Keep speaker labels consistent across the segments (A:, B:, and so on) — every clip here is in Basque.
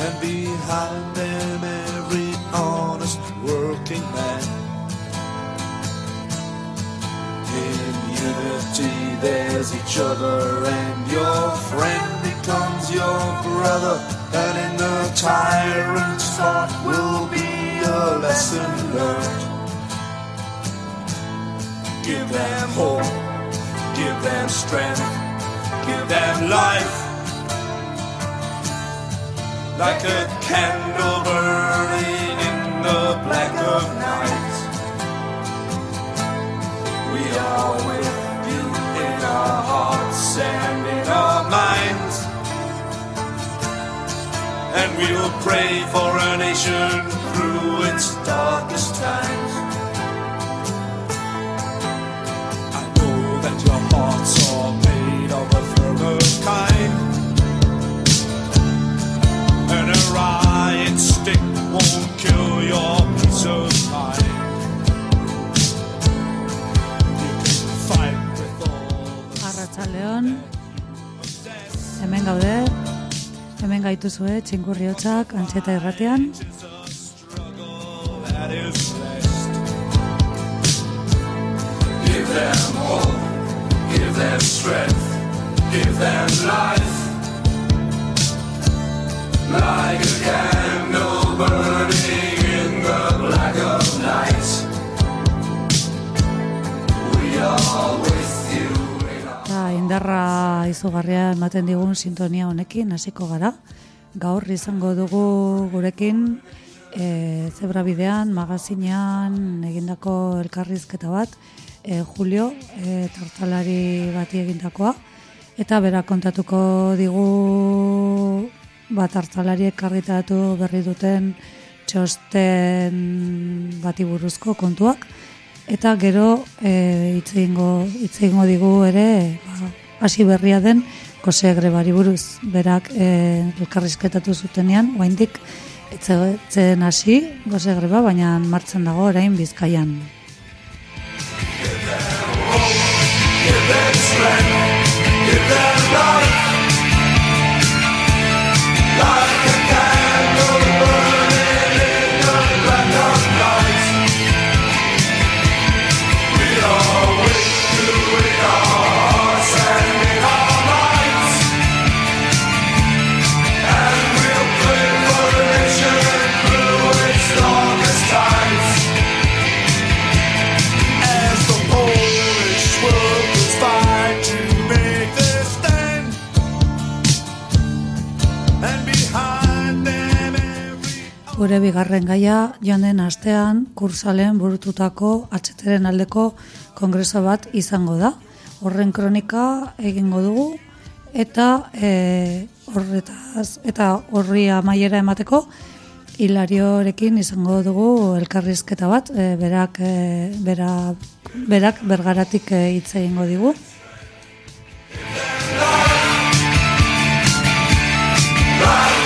A: And behind them every honest working man. In unity there's each other and your friend becomes your brother. And in the tyrant's thought will be a lesson learned. Give them hope, give them strength, give them life. Like a candle burning in the black of night. We are with you in our hearts and in our minds. And we'll pray for a nation through its darkest times.
B: Hemen gaude. Hemen gaituzue antxeta
A: that is blessed. Give them hope, give them strength, give them life. Like a candle burning in the black of night. We are with you
B: Eta indarra izugarria ematen digun sintonia honekin hasiko gara. Gaur izango dugu gurekin e, zebra bidean, magazinean egindako elkarrizketa bat, e, Julio, e, tartalari bati egindakoa. Eta bera kontatuko digu bat tartalariek argitatu berri duten txosten bati buruzko kontuak. Eta gero e, hitz egingo digu ere ba, hasi berria den Jose Grebari buruz. Berak e, elkarrizketatu zutenean, oraindik etzen hasi Jose Greba, baina martzen dago orain Bizkaian.
A: the light.
B: Gure bigarren gaia joan den astean kursalen burututako atxeteren aldeko kongreso bat izango da. Horren kronika egingo dugu eta e, horretaz eta horri amaiera emateko Hilariorekin izango dugu elkarrizketa bat, e, berak, e, bera, berak bergaratik e, hitz egingo digu. Eta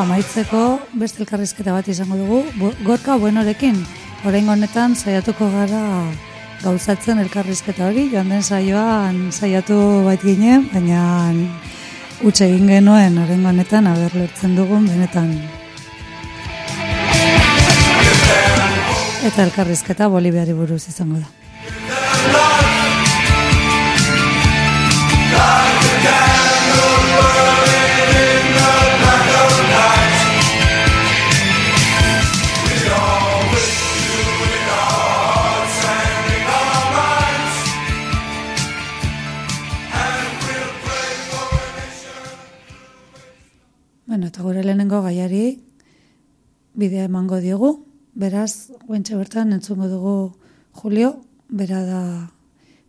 B: amaitzeko beste elkarrizketa bat izango dugu, gorka buenorekin. Oraingo honetan saiatuko gara gauzatzen elkarrizketa hori, joan den saioan saiatu bait ginen, baina utxe egin genuen oraingo honetan aber lertzen dugun benetan. Eta elkarrizketa Boliviari buruz izango da. Bidea emango diogu. Beraz, guentxe bertan entzungo dugu Julio, bera da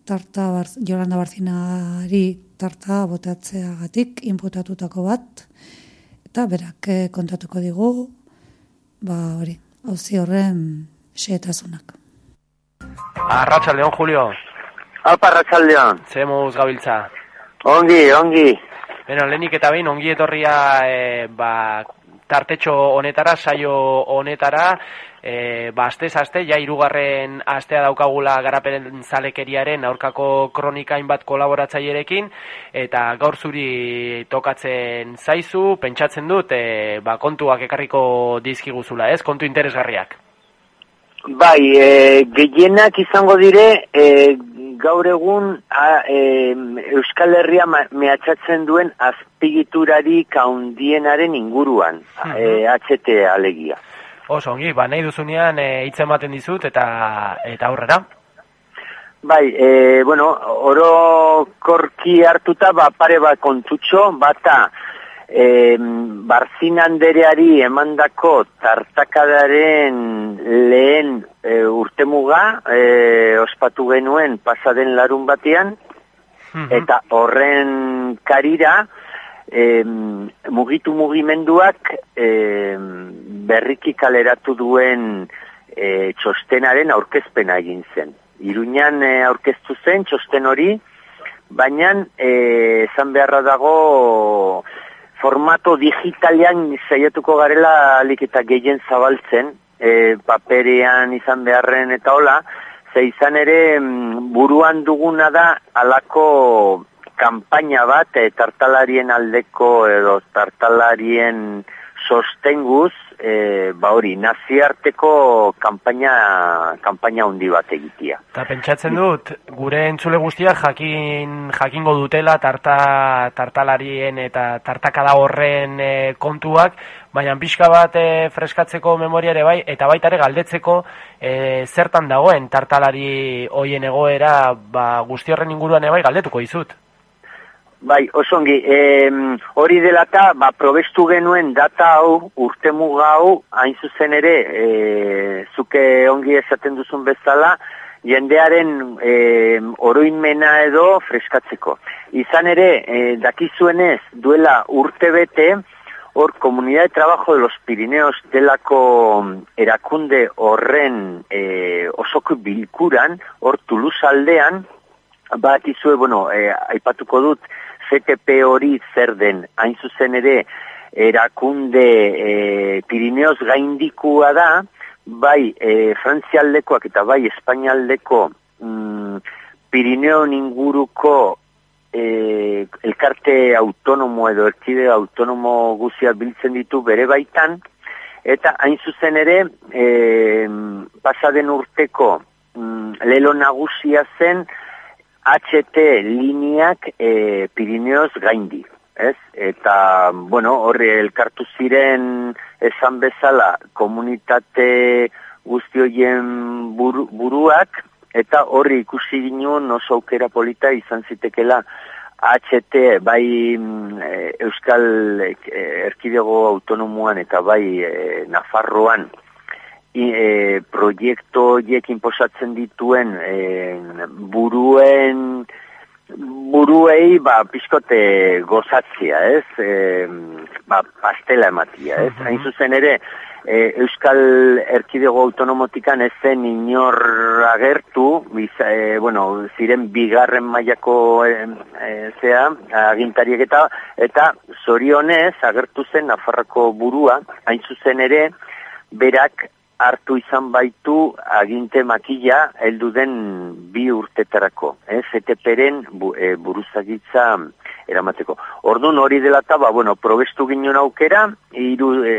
B: tarta bar, Jolanda Barzinari tarta botatzeagatik inputatutako bat eta berak eh, kontatuko digu ba hori, auzi horren xehetasunak.
C: Arratxa, Leon Julio. Alpa, Ratxaldeon.
D: Zemuz gabiltza.
C: Ongi, ongi.
D: Beno, lehenik eta behin, ongi etorria e, ba, tartetxo honetara, saio honetara, e, ba, astez aste, ja irugarren astea daukagula garapen zalekeriaren aurkako kronikain bat kolaboratzailerekin, eta gaur zuri tokatzen zaizu, pentsatzen dut, e, ba, kontuak ekarriko dizkiguzula, ez? Kontu interesgarriak.
C: Bai, e, gehienak izango dire, e, gaur egun a, e, Euskal Herria mehatxatzen duen azpigiturari kaundienaren inguruan, uh e, HT alegia.
D: Oso, ongi, ba, nahi duzunean e, hitz ematen dizut eta eta aurrera.
C: Bai, e, bueno, oro korki hartuta, ba, pare bat kontutxo, bata, e, barzin handereari emandako tartakadaren lehen e, urtemuga e, ospatu genuen pasaden larun batean, mhm. eta horren karira e, mugitu mugimenduak e, berriki kaleratu duen e, txostenaren aurkezpena egin zen. Iruñan e, aurkeztu zen txosten hori, baina esan beharra dago formato digitalean saiatuko garela alik eta gehien zabaltzen, e, paperean izan beharren eta hola, ze izan ere mm, buruan duguna da alako kanpaina bat e, tartalarien aldeko edo tartalarien sostenguz e, ba hori, naziarteko kanpaina kanpaina handi bat egitia.
D: Ta pentsatzen dut, gure entzule guztiak jakin jakingo dutela tarta, tartalarien eta tartakada horren e, kontuak, baina pixka bat e, freskatzeko memoriare bai, eta baita ere galdetzeko e, zertan dagoen tartalari hoien egoera ba, guzti horren inguruan bai galdetuko dizut.
C: Bai, osongi, e, hori dela eta, ba, probestu genuen data hau, urte hau, hain zuzen ere, e, zuke ongi esaten duzun bezala, jendearen e, oroinmena edo freskatzeko. Izan ere, e, dakizuenez, duela urte bete, hor, Komunidad de Trabajo de los Pirineos delako erakunde horren e, osoko bilkuran, hor Toulouse aldean, bat izue, bueno, e, aipatuko dut, CTP hori zer den, hain zuzen ere, erakunde e, Pirineos gaindikua da, bai e, Frantzialdekoak eta bai Espainialdeko mm, Pirineo inguruko e, elkarte autonomo edo erkide autonomo guzia biltzen ditu bere baitan, eta hain zuzen ere, e, pasaden urteko mm, lelo nagusia zen, HT lineak e, Pirineoz gaindi, ez? Eta, bueno, horri elkartu ziren esan bezala komunitate guztioien buruak, eta horri ikusi ginen oso aukera polita izan zitekela HT bai e, Euskal e, Erkidego Autonomuan eta bai e, Nafarroan e, proiektu horiek inposatzen dituen e, buruen buruei ba pizkote gozatzia, ez? E, ba, pastela ematia, ez? Hain zuzen ere, e, Euskal Erkidego Autonomotikan ez zen inor agertu, biza, e, bueno, ziren bigarren mailako e, e, zea, agintariek eta, eta zorionez agertu zen Nafarrako burua, hain zuzen ere, berak hartu izan baitu aginte makila heldu den bi urtetarako, eh, ZTPren bu, e, buruzagitza eramateko. Ordun hori dela ta, ba, bueno, probestu ginen aukera, hiru e,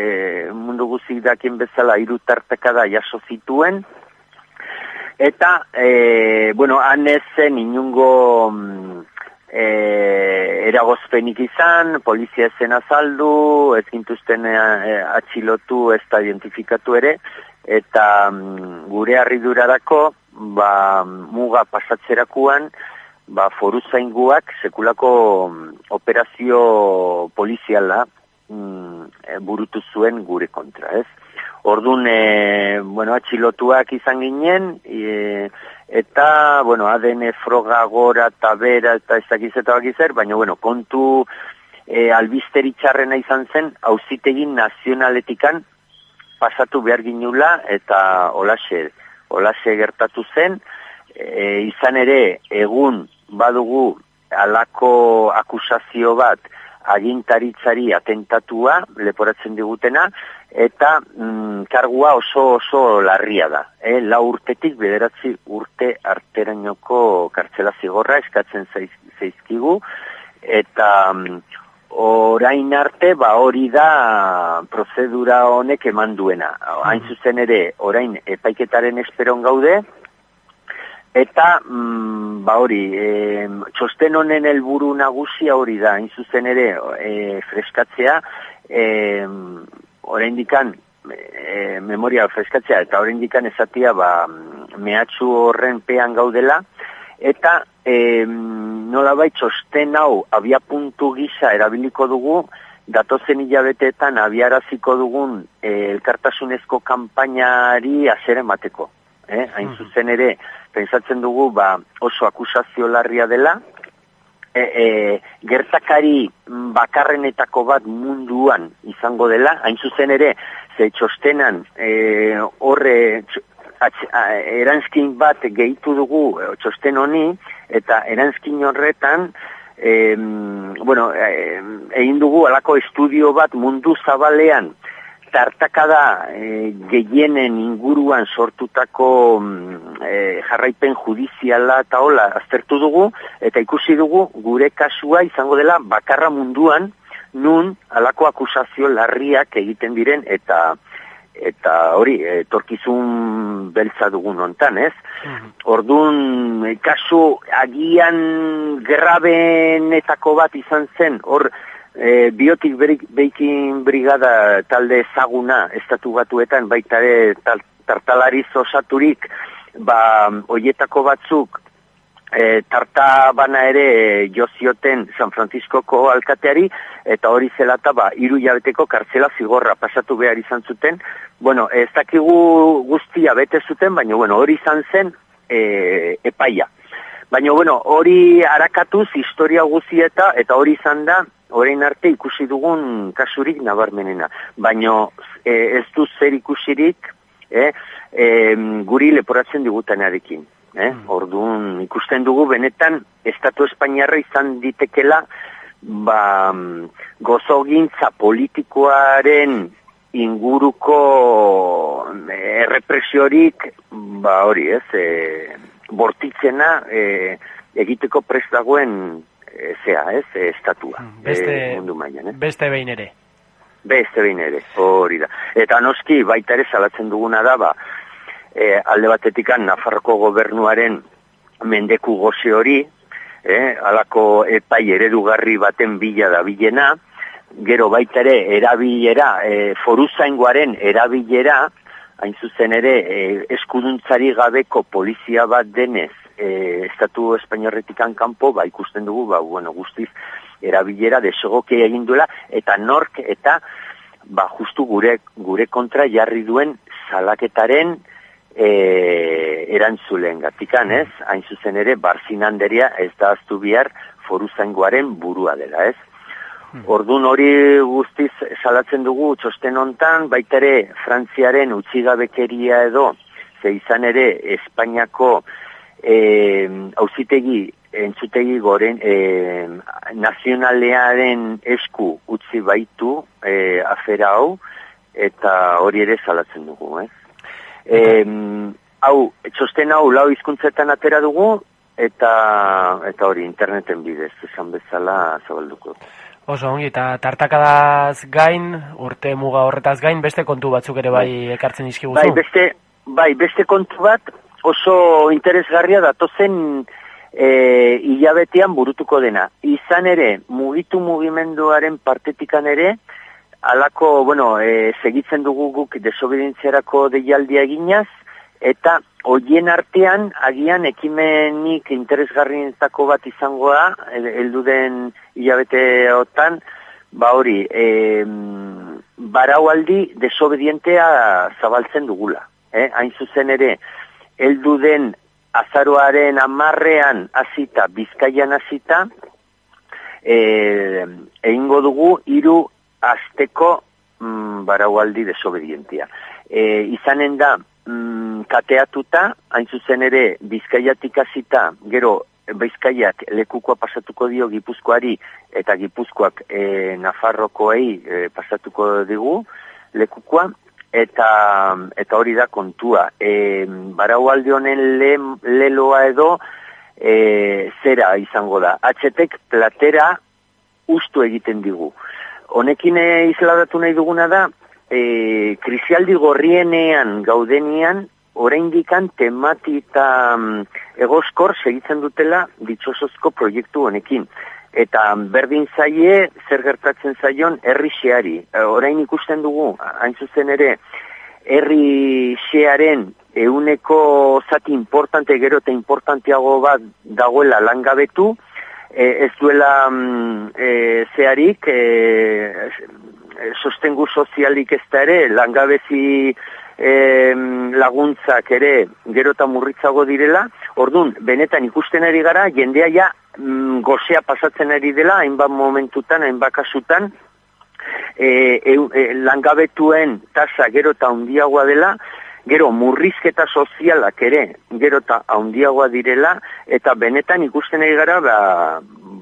C: mundu guzik dakien bezala hiru tartekada jaso zituen, eta, e, bueno, han ezen inungo e, eragozpenik izan, polizia zen azaldu, ez gintuzten e, atxilotu, ez da identifikatu ere, eta mm, gure harridurarako ba, muga pasatzerakuan ba, foru zainguak sekulako mm, operazio poliziala mm, e, burutu zuen gure kontra, ez? Ordun e, bueno, atxilotuak izan ginen, e, eta, bueno, ADN froga gora eta bera eta ez dakiz eta bakizer, baina, bueno, kontu e, albizteritxarrena izan zen, hauzitegin nazionaletikan pasatu behar ginula eta olase, olase gertatu zen. E, izan ere egun badugu alako akusazio bat agintaritzari atentatua leporatzen digutena eta mm, kargua oso oso larria da. E, la urtetik bederatzi urte arterainoko kartzela zigorra eskatzen zaiz, zaizkigu eta mm, orain arte ba hori da prozedura honek eman duena. Hain zuzen ere orain epaiketaren esperon gaude Eta, mm, ba hori, e, txosten honen helburu nagusia hori da, hain zuzen ere, e, freskatzea, e, orain dikan, e, memoria freskatzea, eta orain dikan ezatia, ba, mehatxu horren pean gaudela, eta e, nola bai txosten hau abia puntu gisa erabiliko dugu, datozen hilabeteetan abiaraziko dugun e, elkartasunezko kanpainari azeren bateko. Eh? Hain zuzen ere, pensatzen dugu ba, oso akusazio larria dela, e, e, gertakari bakarrenetako bat munduan izango dela, hain zuzen ere, ze txostenan e, horre eranskin bat gehitu dugu e, txosten honi, eta eranskin horretan, e, bueno, egin dugu alako estudio bat mundu zabalean, tartakada e, gehienen inguruan sortutako e, jarraipen judiziala eta hola aztertu dugu, eta ikusi dugu gure kasua izango dela bakarra munduan nun alako akusazio larriak egiten diren eta eta hori, etorkizun beltza dugun ontan, ez? Mm Orduan, kasu agian grabenetako bat izan zen, hor, e, biotik beikin brigada talde ezaguna estatu batuetan baita ere tartalariz osaturik ba hoietako batzuk e, tarta bana ere e, jozioten San Franciscoko alkateari eta hori zelata ba hiru jabeteko kartzela zigorra pasatu behar izan zuten. Bueno ez dakigu guztia bete zuten baina bueno hori izan zen e, epaia. Baina, bueno, hori harakatuz, historia guzieta, eta hori izan da, orain arte ikusi dugun kasurik nabarmenena. Baina e, ez du zer ikusirik e, e, guri leporatzen digutanearekin. Eh? Mm. Orduan ikusten dugu benetan Estatu Espainiarra izan ditekela ba, gozogintza politikoaren inguruko errepresiorik ba hori ez e, bortitzena e, egiteko prestagoen e, zea, ez, e, estatua.
D: Mm, beste,
C: e, mundu maian, eh?
D: Beste behin ere.
C: Beste behin ere, hori da. Eta noski, baita ere salatzen duguna da, ba, e, alde batetikan Nafarroko gobernuaren mendeku goze hori, eh, alako epai eredugarri baten bila da bilena, gero baita ere erabilera, e, foruzaingoaren erabilera, hain zuzen ere, e, eskuduntzari gabeko polizia bat denez, e, estatu espainiarretikan kanpo ba ikusten dugu ba bueno guztiz erabilera desegoke egin duela eta nork eta ba justu gure gure kontra jarri duen salaketaren e, erantzulen gatikan, ez? Hain zuzen ere, Barzin handeria ez da aztu bihar foru zaingoaren burua dela, ez? Hmm. Ordun hori guztiz salatzen dugu txosten hontan, baita ere Frantziaren utzigabekeria edo, ze izan ere Espainiako e, auzitegi entzutegi goren e, nazionalearen esku utzi baitu e, afera hau eta hori ere salatzen dugu, eh? E, hau, txosten hau lau hizkuntzetan atera dugu eta eta hori interneten bidez esan bezala zabalduko.
D: Oso ongi, eta tartakadaz gain, urte muga horretaz gain, beste kontu batzuk ere bai, bai. ekartzen izkiguzu?
C: Bai, beste, bai, beste kontu bat, oso interesgarria datozen e, hilabetean burutuko dena. Izan ere, mugitu mugimenduaren partetikan ere, alako, bueno, e, segitzen dugu guk desobedientziarako deialdia eginaz, eta hoien artean, agian ekimenik interesgarrientzako bat izangoa, heldu den hilabeteotan, ba hori, e, baraualdi desobedientea zabaltzen dugula. Eh? Hain zuzen ere, heldu den azaroaren amarrean hasita bizkaian hasita e, egingo dugu hiru asteko mm, baraualdi desobedientia. E, izanen da mm, kateatuta, hain zuzen ere, bizkaiatik hasita, gero, bizkaiak lekukoa pasatuko dio gipuzkoari, eta gipuzkoak e, nafarrokoei e, pasatuko digu lekukoa, eta, eta hori da kontua. E, barau alde honen le, leloa edo, e, zera izango da. Atxetek platera ustu egiten digu. Honekin e, izladatu nahi duguna da, e, krisialdi gorrienean gaudenian, oraindikan temati eta um, egoskor segitzen dutela ditxosozko proiektu honekin. Eta berdin zaie, zer gertatzen zaion, herri xeari. E, orain ikusten dugu, hain zuzen ere, herri xearen euneko zati importante gero eta importanteago bat dagoela langabetu, e, ez duela e, zeharik, e, sostengu sozialik ez da ere, langabezi e, laguntzak ere gero eta murritzago direla, ordun benetan ikusten ari gara, jendea ja mm, gozea pasatzen ari dela, hainbat momentutan, hainbat kasutan, e, e, langabetuen tasa gero eta handiagoa dela, gero murrizketa sozialak ere gero eta handiagoa direla, eta benetan ikusten ari gara, ba,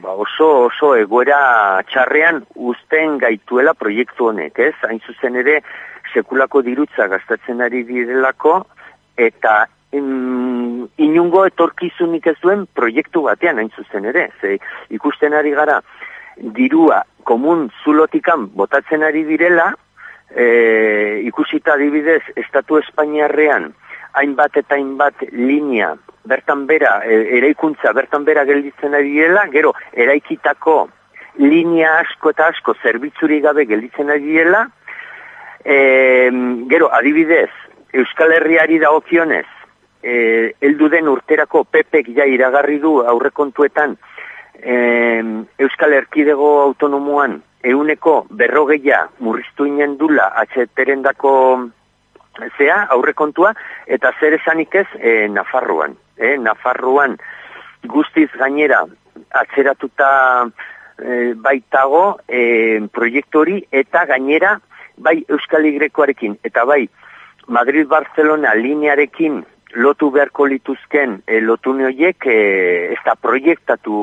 C: ba oso oso egoera txarrean uzten gaituela proiektu honek, ez? Hain zuzen ere, sekulako dirutza gastatzen ari direlako eta mm, inungo etorkizunik ez duen proiektu batean hain zuzen ere. Ze, ikusten ari gara dirua komun zulotikan botatzen ari direla, e, ikusita adibidez Estatu Espainiarrean hainbat eta hainbat linea bertan bera, e, eraikuntza bertan bera gelditzen ari direla, gero eraikitako linea asko eta asko zerbitzuri gabe gelditzen ari direla, E, gero, adibidez, Euskal Herriari dagokionez, e, eldu den urterako pepek ja iragarri du aurrekontuetan e, Euskal Erkidego autonomoan euneko berrogeia murriztu inen dula atxeteren dako zea aurrekontua eta zer esanik ez e, Nafarroan. E, Nafarroan guztiz gainera atzeratuta e, baitago e, proiektori eta gainera bai Euskal Igrekoarekin eta bai Madrid-Barcelona linearekin lotu beharko lituzken e, lotu neoiek e, ez da proiektatu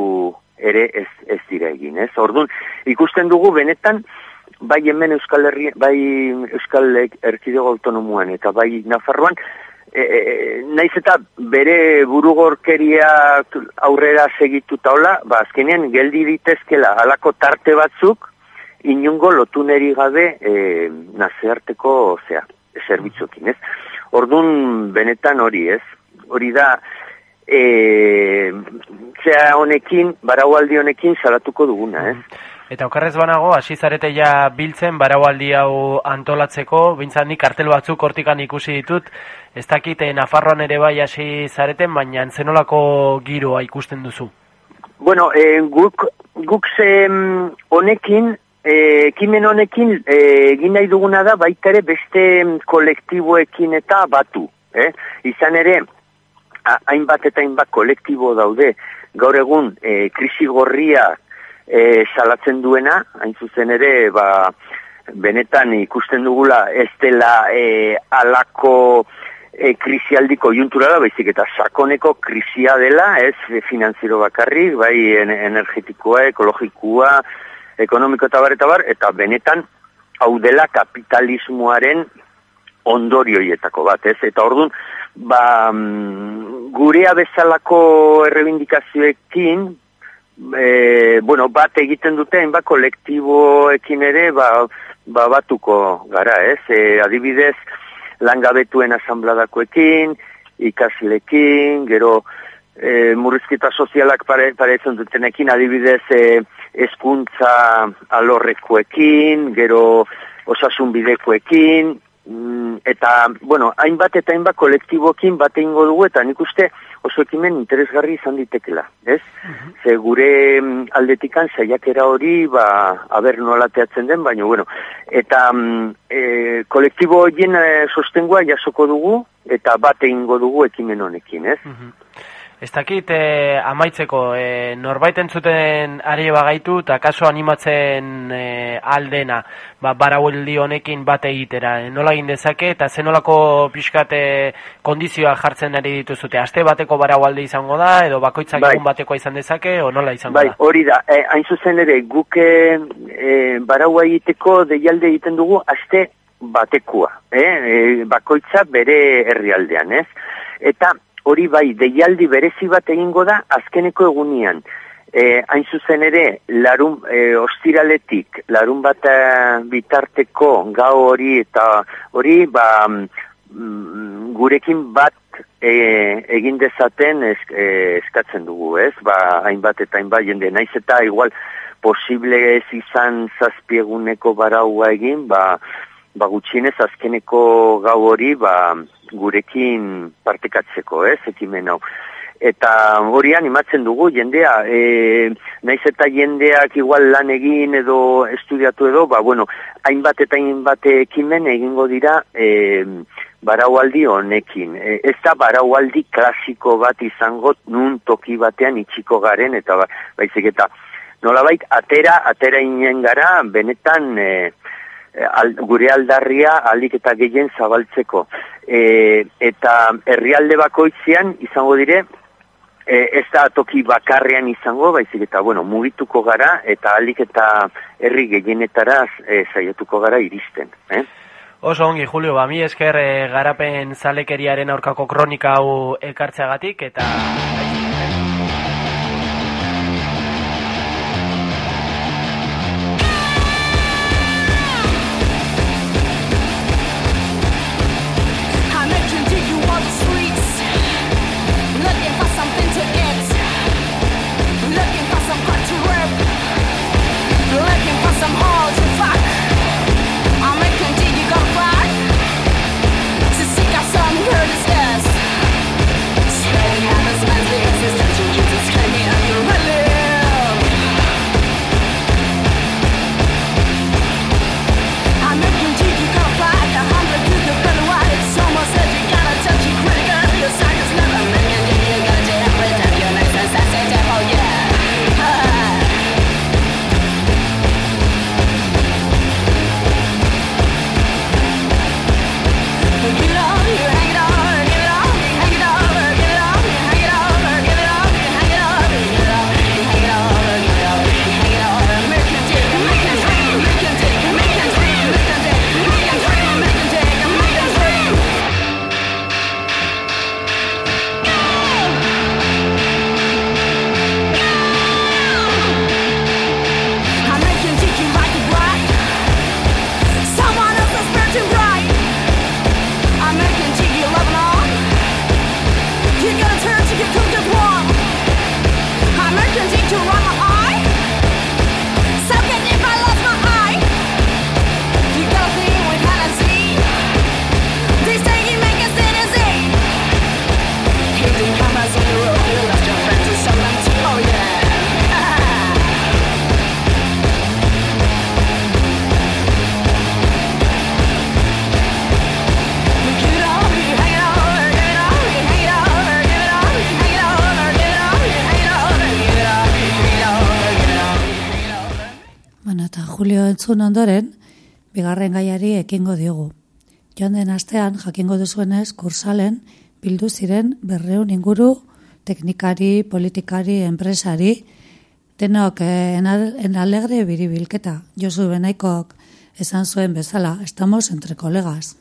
C: ere ez, ez dira egin, ez? Orduan, ikusten dugu benetan, bai hemen Euskal Herri, bai Euskal Erkidego Autonomuan eta bai Nafarroan, e, e, naiz eta bere burugorkeria aurrera segitu taula, ba, azkenean geldi ditezkela halako tarte batzuk, inungo lotuneri gabe e, nazearteko zea, zerbitzukin, ez? Ordun benetan hori, ez? Hori da, e, zea honekin, baraualdi honekin salatuko duguna, ez?
D: Eta okarrez banago, hasi zarete ja biltzen, baraualdi hau antolatzeko, bintzat nik kartel batzuk hortikan ikusi ditut, ez dakite Nafarroan ere bai hasi zareten, baina zenolako giroa ikusten duzu?
C: Bueno, e, guk, guk ze honekin, E, ekimen honekin e, egin nahi duguna da baita ere beste kolektiboekin eta batu. Eh? Izan ere, hainbat eta hainbat kolektibo daude, gaur egun e, krisi gorria e, salatzen duena, hain zuzen ere, ba, benetan ikusten dugula ez dela e, alako e, krisialdiko juntura da, baizik eta sakoneko krisia dela, ez finanziero bakarrik, bai energetikoa, ekologikoa, ekonomiko eta bar, eta bar, eta benetan hau dela kapitalismoaren ondorioietako bat, ez? Eta orduan, ba, mm, gurea bezalako errebindikazioekin, e, bueno, bat egiten duten, ba, kolektiboekin ere, ba, ba batuko gara, ez? E, adibidez, langabetuen asanbladakoekin, ikaslekin, gero, e, murrizkita sozialak pare, paretzen dutenekin, adibidez, e, eskuntza alorrekoekin, gero osasun bidekoekin, mm, eta, bueno, hainbat eta hainbat kolektibokin bat ingo dugu, eta nik uste oso ekimen interesgarri izan ditekela, ez? Uh Ze gure mm, aldetikan saiakera hori, ba, haber nolateatzen den, baina, bueno, eta mm, e, kolektibo horien e, sostengua jasoko dugu, eta bat ingo dugu ekimen honekin, ez?
E: Ez dakit e, amaitzeko, e, norbait entzuten ari bagaitu eta kaso animatzen e, aldena, ba, baraueldi honekin bat egitera. E, nola egin dezake eta zenolako pixkate kondizioa jartzen ari dituzute. Aste bateko baraualdi izango da edo bakoitzak bai. egun bateko izan dezake o nola izango
C: bai, da? Bai, hori da. E, hain zuzen ere, guk e, baraua egiteko deialde egiten dugu aste batekoa. E, e, bakoitza bere herrialdean, ez? Eta hori bai, deialdi berezi bat egingo da azkeneko egunian. E, hain zuzen ere, larun, e, ostiraletik, larun bat e, bitarteko gau hori eta hori, ba, mm, gurekin bat e, egin dezaten e, eskatzen dugu, ez? Ba, hainbat eta hainbat jende, naiz eta igual posible ez izan zazpieguneko baraua egin, ba, ba gutxienez azkeneko gau hori, ba, gurekin partekatzeko, ez, ekimen hau. Eta hori animatzen dugu jendea, e, naiz eta jendeak igual lan egin edo estudiatu edo, ba, bueno, hainbat eta hainbat ekimen egingo dira e, baraualdi honekin. E, ez da baraualdi klasiko bat izango nun toki batean itxiko garen, eta ba, baizik eta nolabait atera, atera inen gara, benetan... E, al, gure aldarria alik eta gehien zabaltzeko. E, eta herrialde bakoitzean izango dire, e, ez da toki bakarrean izango, baizik eta bueno, mugituko gara eta alik eta herri gehienetara e, zaiatuko gara iristen. Eh?
E: Oso ongi, Julio, ba, mi esker e, garapen zalekeriaren aurkako kronika hau ekartzeagatik eta...
B: entzun ondoren, bigarren gaiari ekingo diogu. Joan den astean, jakingo duzuenez, kursalen, bildu ziren berreun inguru, teknikari, politikari, enpresari, denok eh, en alegre biribilketa. Josu benaikok esan zuen bezala, estamos entre kolegas.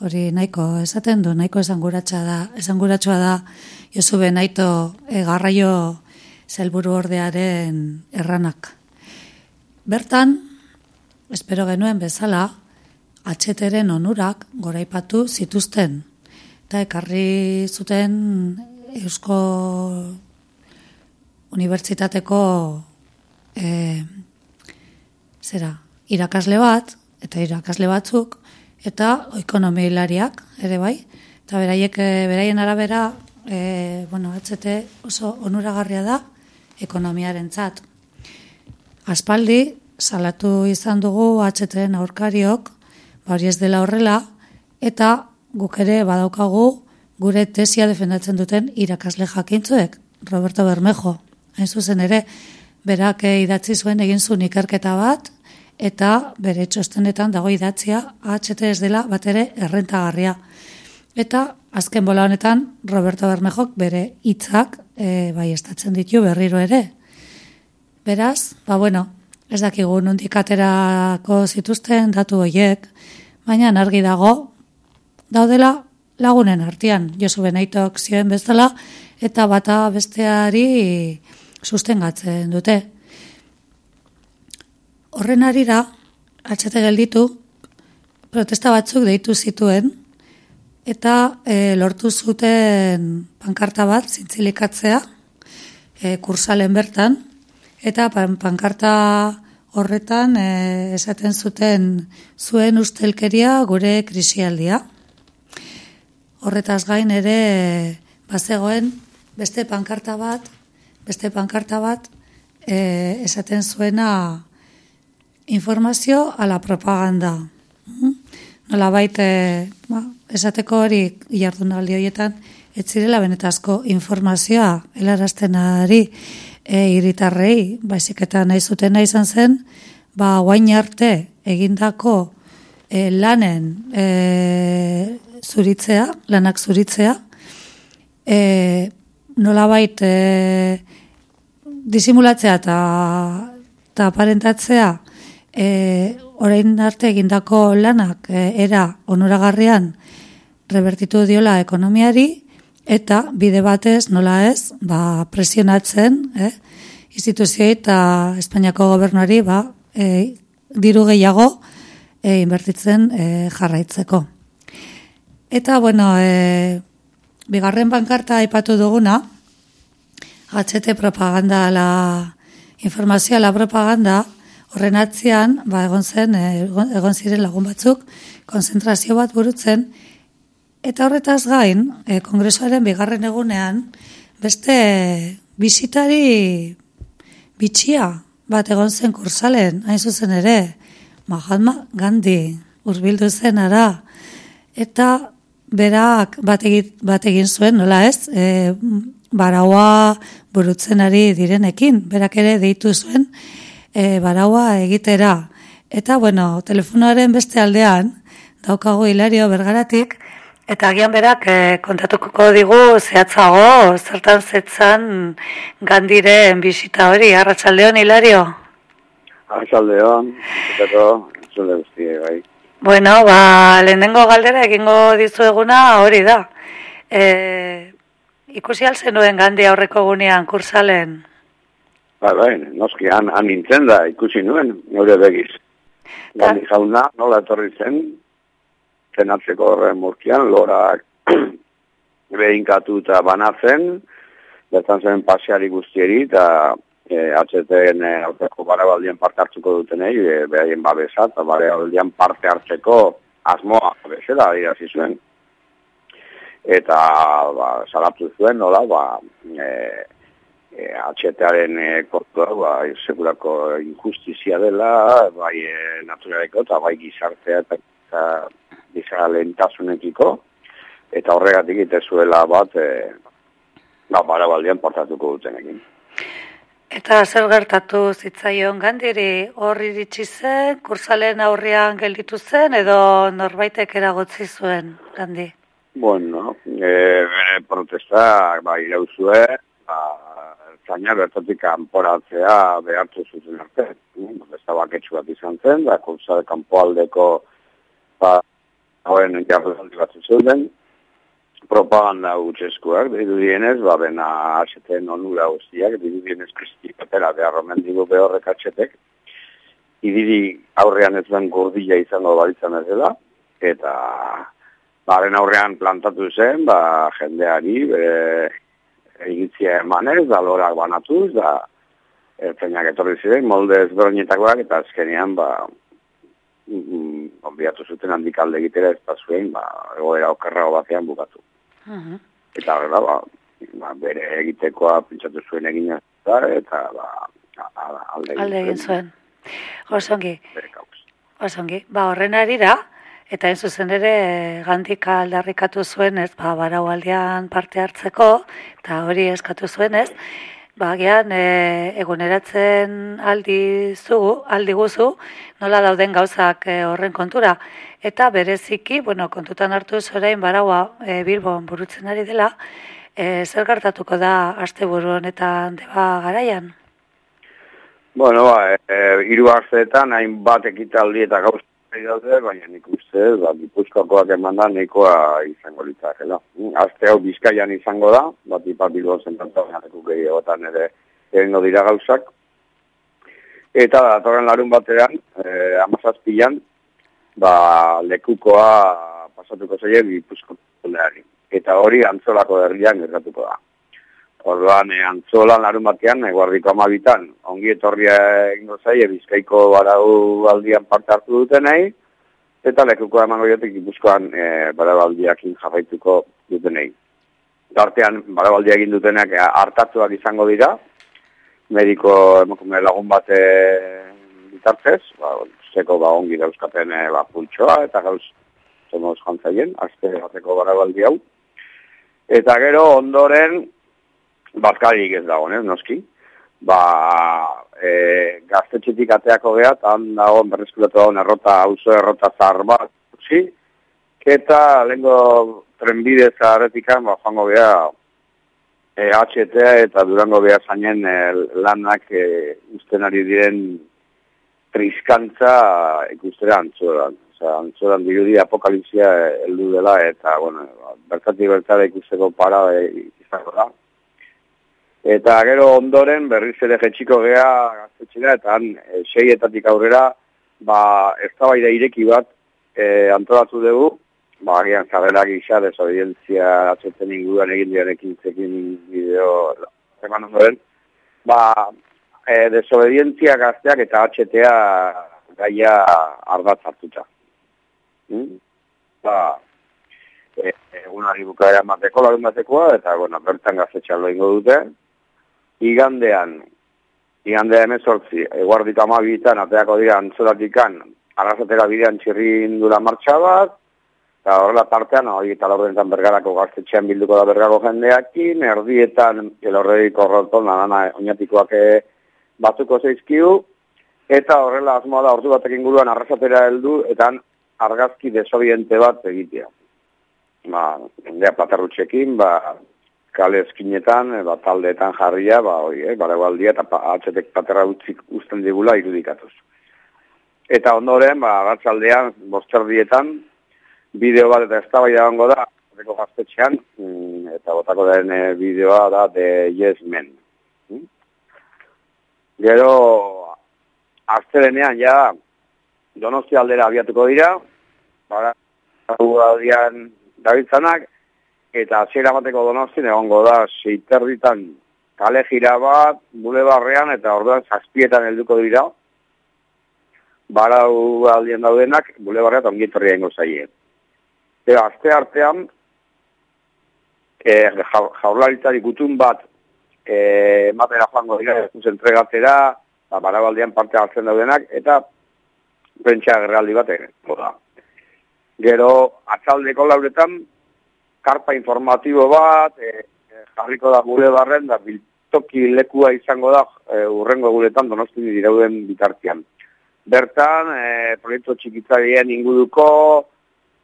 B: Hori nahiko esaten du, nahiko esanguratsa da, esanguratsua da Josu benaito e, garraio zelburu ordearen erranak. Bertan, espero genuen bezala, atxeteren onurak goraipatu zituzten. Eta ekarri zuten Eusko Unibertsitateko e, zera, irakasle bat, eta irakasle batzuk, eta ekonomilariak ere bai. Eta beraiek, eh, beraien arabera, e, bueno, atxete oso onuragarria da ekonomiaren zat. Aspaldi, salatu izan dugu HTren aurkariok, hori ez dela horrela, eta guk ere badaukagu gure tesia defendatzen duten irakasle jakintzuek, Roberto Bermejo, hain zuzen ere, berak eh, idatzi zuen egin zuen ikerketa bat, eta bere txostenetan dago idatzia HT ez dela bat ere errentagarria. Eta azken bola honetan Roberto Bermejok bere hitzak e, bai estatzen ditu berriro ere. Beraz, ba bueno, ez dakigu nondik aterako zituzten datu horiek, baina argi dago daudela lagunen artean Josu Benaitok zioen bezala eta bata besteari sustengatzen dute. Horren arira, atxate gelditu, protesta batzuk deitu zituen, eta e, lortu zuten pankarta bat, zintzilikatzea, e, kursalen bertan, eta pan, pankarta horretan e, esaten zuten zuen ustelkeria gure krisialdia. Horretaz gain ere bazegoen beste pankarta bat, beste pankarta bat e, esaten zuena informazio ala propaganda. Mm? Nola baite, ba, esateko hori jardunaldi horietan, ez zirela benetazko informazioa helarazten ari e, iritarrei, baizik eta nahi zuten nahi izan zen, ba, guain arte egindako e, lanen e, zuritzea, lanak zuritzea, e, nola baita e, disimulatzea eta eta aparentatzea e, orain arte egindako lanak e, era onuragarrian rebertitu diola ekonomiari eta bide batez nola ez ba, presionatzen eh, instituzioi eta Espainiako gobernuari ba, e, diru gehiago e, inbertitzen e, jarraitzeko. Eta, bueno, e, bigarren bankarta aipatu duguna, HT propaganda, la informazioa, la propaganda, horren atzian, ba, egon zen, e, egon ziren lagun batzuk, konzentrazio bat burutzen, eta horretaz gain, e, kongresuaren bigarren egunean, beste bizitari bitxia bat egon zen kursalen, hain zuzen ere, Mahatma Gandhi, urbildu zen ara, eta berak bat, bat egin zuen, nola ez, e, baraua burutzen ari direnekin, berak ere deitu zuen e, baraua egitera. Eta, bueno, telefonoaren beste aldean, daukago hilario bergaratik, eta agian berak e, kontatuko digu zehatzago, zertan zetzan gandiren bisita hori, arratsaldeon hilario?
F: Arratxaldeon, zuteko, zule guztie, bai.
B: Bueno, ba, lehenengo galdera egingo dizueguna hori da. E, ikusi alzen nuen aurreko gunean, kursalen?
F: Ba, bai, noski, han, han nintzen da, ikusi nuen, nire begiz. Gandi jauna, nola etorri zen, zenatzeko horren murkian, lorak behinkatu eta banatzen, bertan zen pasiari guztieri, eta e, HTN e, aurteko barabaldien parte hartuko dutenei, e, behaien babesa, eta barabaldian parte hartzeko asmoa bezala dira zuen. Eta ba, salatu zuen, nola, ba, e, e, HTaren e, kortua, ba, segurako injustizia dela, bai e, naturaleko, eta bai gizartea eta, eta gizara lehentasunekiko, eta horregatik itezuela bat, e, ba, barabaldian portatuko dutenekin.
B: Eta zer gertatu zitzaion gandiri horri iritsi zen, kursalen aurrian gelditu zen, edo norbaitek eragotzi zuen, gandi?
F: Bueno, e, bere protesta, ba, irauzue, ba, zaina bertatik kanporatzea behartu zuten arte. Protesta baketsu bat izan zen, da, kursale kanpoaldeko, ba, hauen jarri bat zuten, propaganda utxeskuak, diru dienez, ba, bena atxeten onura guztiak, diru dienez kristik atera behar omen digu behorrek atxetek, idiri aurrean ez den gordila izango balitzan ez dela, eta baren aurrean plantatu zen, ba, jendeari, bere egitzia emanez, da lorak banatuz, da ertzainak etorri ziren, molde ezberdinetakoak, eta azkenean, ba, onbiatu zuten handikalde egitera ez da zuen, ba, egoera okerrago batean bukatu. -huh. Eta horrela, ba, ba, bere egitekoa pentsatu zuen egin da, eta ba, alde egin,
B: alde egin zuen. Osongi, osongi, ba, horren arira, Eta hain zuzen ere, gandik aldarrikatu zuen, ez, ba, baraualdian parte hartzeko, eta hori eskatu zuen, ez, ba, gian, e, eguneratzen aldi zu, aldi guzu, nola dauden gauzak e, horren kontura. Eta bereziki, bueno, kontutan hartu zorein baraua e, Bilbon burutzen ari dela, e, zer gertatuko da asteburu honetan deba garaian?
F: Bueno, ba, e, iru hartzeetan, hainbat ekitaldi eta daude, baina nik uste, ba, Gipuzkoakoak eman da, nahikoa izango litzakela. Aste hau Bizkaian izango da, bat ipa bilbo zentatu gehiagotan ere egingo dira gauzak. Eta datorren larun batean, e, amazazpilan, ba, lekukoa pasatuko zaie Gipuzkoa Eta hori antzolako herrian gertatuko da. Orduan, e, antzolan larun batean, eguardiko amabitan, ongi etorria egingo zaie, bizkaiko barau aldian parte hartu dutenei, eta lekuko emango jotik ipuzkoan e, barau jarraituko dutenei. Dartean, barau egin dutenak e, hartatuak izango dira, mediko emakume lagun bate bitartez, ba, zeko ba, ongi dauzkaten e, ba, pultsoa, eta gauz, zomoz jantzaien, azte bateko barau hau. Eta gero, ondoren, bazkarik ez dago, ez, noski. Ba, e, gaztetxetik ateako geha, eta han dago berrezkulatu dago errota, auzo errota zahar bat, zi? Eta lehenko trenbide zaharretikan, ba, joango geha, e, HT eta durango beha zainen e, lanak e, usten ari diren triskantza ikustera antzoran. Osa, antzoran dirudi apokalipsia heldu dela eta, bueno, bertatik bertara ikusteko para e, izango da. Eta gero ondoren berriz ere jetxiko gea gaztetxera eta han e, seietatik aurrera ba, ez da ireki bat e, antolatu dugu, ba, agian zarrela gisa desobedientzia atzetzen inguruan egin dianekin zekin bideo eman ondoren, ba, e, desobedientzia gazteak eta atxetea gaia ardatz hartuta. Hmm? Ba, egunari bukaera mateko, larun batekoa, eta, bueno, bertan gaztetxan loingo dute, igandean, igandean emezortzi, eguardiko amabitan, ateako dira antzolatikan, arrazatera bidean txirrin dura martxa bat, eta horrela partean, hori eta lordenetan bergarako gaztetxean bilduko da bergako jendeakin, erdietan, elorreiko roton, nana, oinatikoak eh, batzuko zeizkiu, eta horrela asmoa da ordu batek inguruan arrazatera heldu, eta argazki desobiente bat egitea. Ba, jendea platarrutxekin, ba, kale eskinetan, e, ba, taldeetan jarria, ba, oi, e, baldia, eta pa, atxetek paterra utzik usten digula irudikatuz. Eta ondoren, ba, batzaldean, bosterdietan, bideo bat eta eztabaida hongo da, horreko gaztetxean, mm, eta botako den e, bideoa da, de Yes Men. Mm? Gero, azterenean, ja, donosti aldera abiatuko dira, bara, Davidzanak, eta zera bateko donostin egongo da seiterritan kale jira bat, bulebarrean eta orduan zazpietan helduko dira, barau aldien daudenak, bulebarrean eta ongitorri egingo zaie. Eta azte artean, e, jaurlaritzari gutun bat e, matera joango dira, ez entregatera, ba, barau aldean parte hartzen daudenak, eta prentsa gerraldi bat egin. Gero, atzaldeko lauretan, karpa informatibo bat, e, jarriko da gure barren, da biltoki lekua izango da e, urrengo guretan donosti dirauden bitartian. Bertan, e, proiektu txikitzarien inguduko,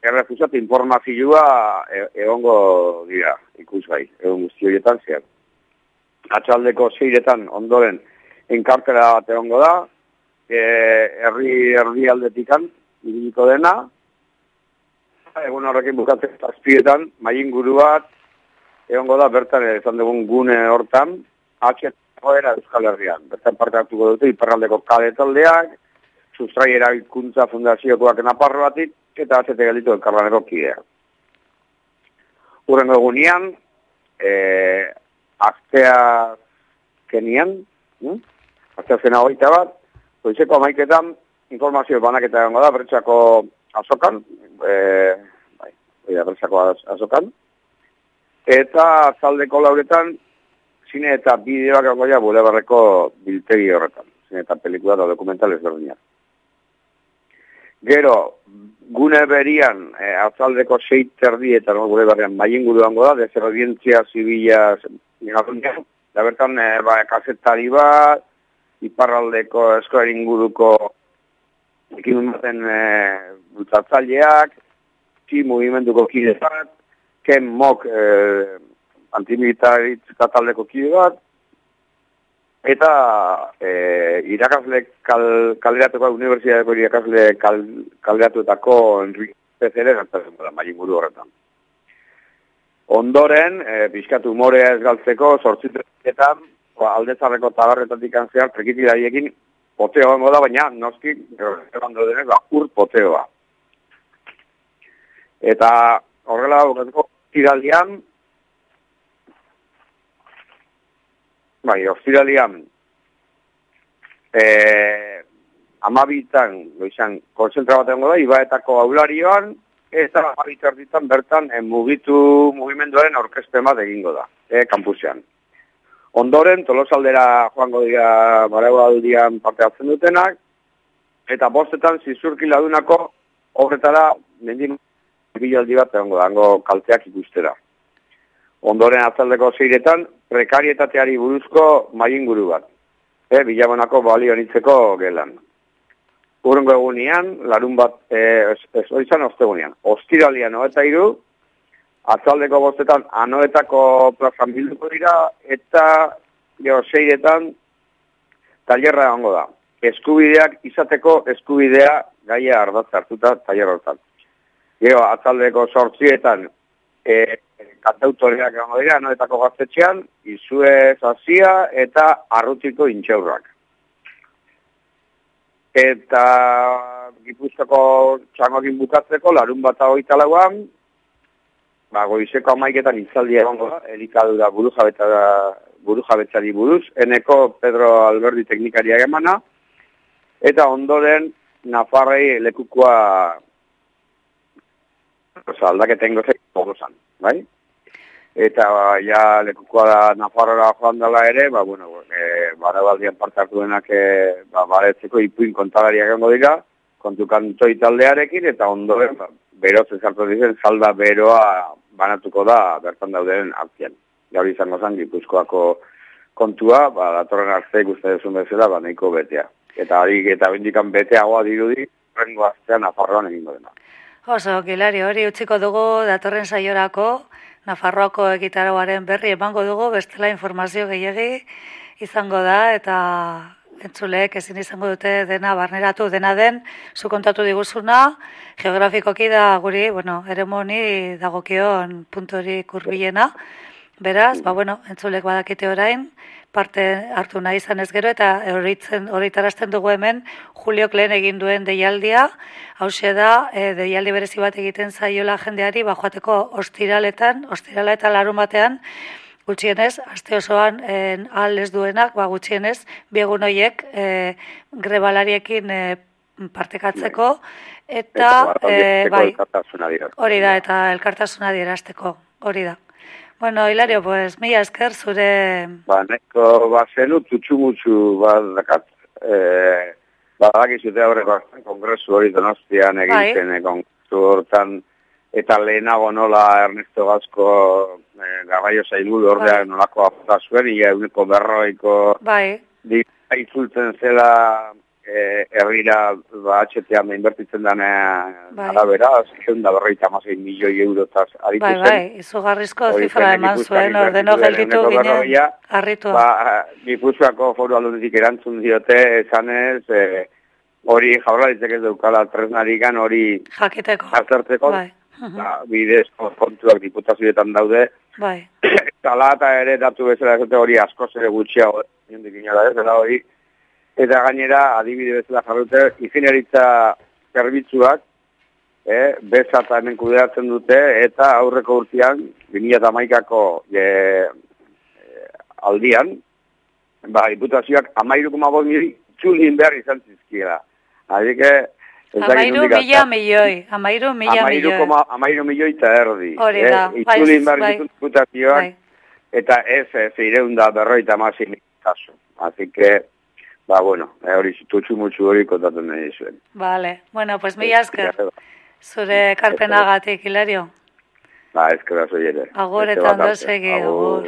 F: errefusat informazioa e, egongo dira, ikusgai, egon guzti horietan zian. Atxaldeko zeiretan ondoren enkartera bat egongo da, e, herri erdi aldetikan, dena, egun horrekin bukatzen zazpietan, maien guru bat, egongo da, bertan, ezan dugun gune hortan, atxet joera Euskal Herrian. Bertan parte hartuko dute, iparraldeko kade taldeak, sustrai erabikuntza fundaziokoak naparro batik, eta atxete galitu elkarlaneko kidea. Urrengo egunean, e, aztea kenian, hm? aztea zena hogeita bat, goizeko amaiketan, informazio banaketa egongo da, bertxako azokan, e, bai, adresako azokan, eta zaldeko lauretan, zine eta bideoak egon goia bulebarreko biltegi horretan, zine eta pelikula da dokumental ezberdinak. Gero, gune berian, e, atzaldeko seit terdi eta no, gure berrian maien guruango da, desobedientzia zibila da bertan, e, ba, kasetari bat, iparraldeko eskoaren inguruko ekin baten e, bultzatzaileak, ki mugimenduko kide bat, ken mok e, antimilitaritz kataldeko kide bat, eta e, irakasle kal, kaleratuko, universitateko irakasle kal, kaleratuetako Enrique Pezere gertatzen da, maien horretan. Ondoren, e, pixkatu morea ez galtzeko, sortzitetan, ba, aldezarreko tabarretatik antzean, prekitidariekin, poteo gongo da, baina noski, errando denez, ba, ur poteoa. Eta horrela, horretako, tiraldian, bai, ostiralian, e, amabitan, goizan, kontzentra bat da, ibaetako aularioan, eta amabitarditan bertan, en mugitu mugimenduaren aurkezpen bat egingo da, e, kampusean. Ondoren, tolosaldera joango dira barau aldian parte hartzen dutenak, eta bostetan zizurki ladunako horretara mendin bilaldi bat egongo dango kalteak ikustera. Ondoren atzaldeko zeiretan, prekarietateari buruzko maien guru bat. E, bilabonako balio nitzeko gelan. Urrengo egunean, larun bat, e, ez, ez oizan ostegunean. Ostiralian, eta iru, atzaldeko bostetan anoetako plazan bilduko dira, eta jo, seiretan talerra egongo da. Eskubideak izateko eskubidea gaia ardatza hartuta talerra hortan. Gero, atzaldeko sortzietan e, kantautoreak egongo dira, anoetako gaztetxean, izue zazia eta arrutiko intxaurrak. Eta gipuztako txangokin bukatzeko, larun bat hori talauan, ba, goizeko amaiketan itzaldi egongo da, elikadura buru buru jabetzari buruz, eneko Pedro Alberdi teknikaria emana, eta ondoren Nafarrei lekukua oza, aldaketen gozek pogozan, bai? Eta ja lekukua da Nafarroa joan dela ere, ba, bueno, e, bara baldian partartu denak e, ba, baretzeko ipuin kontalariak egongo dira, kontukan toi taldearekin, eta ondoren, ba, beroz ezartu dizen, salda beroa banatuko da bertan dauden hartzian. Gaur izango zen, gipuzkoako kontua, ba, datorren arte guzti duzun bezala, ba, nahiko betea. Eta hori, eta bendikan beteagoa dirudi, rengo aztean Nafarroan egingo dena.
B: Oso, Gilari, hori utziko dugu datorren saiorako, Nafarroako egitaroaren berri emango dugu, bestela informazio gehiagi izango da, eta entzulek ezin izango dute dena barneratu dena den, zu kontatu diguzuna, geografikoki da guri, bueno, ere moni dagokion puntori kurbilena, beraz, ba, bueno, entzulek badakite orain, parte hartu nahi izan ez gero, eta horitzen, horitarazten dugu hemen, Julio Klen egin duen deialdia, hause da, e, deialdi berezi bat egiten zaiola jendeari, ba, joateko ostiraletan, ostirala eta larun batean, gutxienez, aste osoan en, al ez duenak, ba, gutxienez, biegun horiek e, grebalariekin e, partekatzeko, eta, e, bai, hori da, eta elkartasuna dierazteko, hori da. Bueno, Hilario, pues, mila esker zure...
F: Ba, neko, ba, zenu, tutxumutxu, ba, dakat, e, ba, dakizute aurreko, kongresu hori donostian egiten, bai. kongresu hortan, eta lehenago nola Ernesto Gasko e, garraio zailburu ordea bai. nolako apota zuen, ia eguneko berroiko
B: bai.
F: itzultzen zela e, errira ba, atxetean inbertitzen dane bai. arabera, azken da berroita mazai milioi eurotaz aritu
B: bai, zen. Bai, bai, izugarrizko zifra eman zuen, ordeno gelditu ginen, arritu.
F: Ba, Gipuzkoako foru aldonetik erantzun diote, esanez, e, hori jaurlaritzek ez daukala tresnarikan hori
B: jakiteko.
F: Aztertzeko. Bai ba, bidez kontuak diputazioetan daude.
B: Bai.
F: Talata ere datu bezala ez hori asko zere gutxia hendik inola ez, eta hori. Eta gainera, adibide bezala jarrute, izineritza zerbitzuak, eh, bezata hemen kudeatzen dute, eta aurreko urtean, 2008ako e, e, aldian, ba, diputazioak amairuko mabot mili txulin behar izan zizkiela. Adike,
B: Amairu mila milioi, amairu mila milioi.
F: Amairu milioi eta erdi.
B: Hori da,
F: eh? bai, bai. bai. Eta ez, ez, ireunda berroita mazin kasu. Así que,
G: Ba, bueno, eh, hori zitutxu mutxu hori kontatzen nahi zuen.
H: Vale. Bueno, pues mila esker. Zure karpenagatik, Hilario.
G: Ba, ezkera zoi ere.
H: Agur eta ondo segi, agur.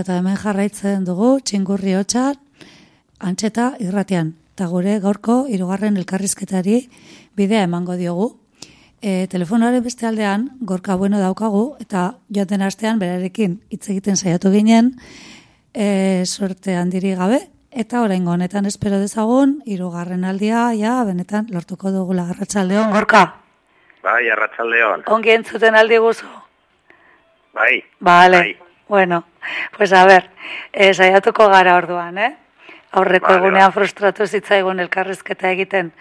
B: Eta
H: hemen jarraitzen dugu txingurri hotxan, antxeta irratian. Eta gure gaurko hirugarren elkarrizketari bidea emango diogu. E, telefonoaren beste aldean, gorka bueno daukagu, eta joaten astean berarekin hitz egiten saiatu ginen, e, suerte handiri gabe, eta oraingo honetan espero dezagun, hirugarren aldia, ja, benetan lortuko dugula arratsaldeon gorka.
G: Bai, arratsaldeon.
H: Ongi entzuten aldi guzu.
G: Bai.
H: Vale.
G: Bai.
H: Bueno, pues a ver, eh, saiatuko gara orduan, eh? Aurreko
G: Vale,
H: egunean frustratu zitzaigun elkarrizketa egiten.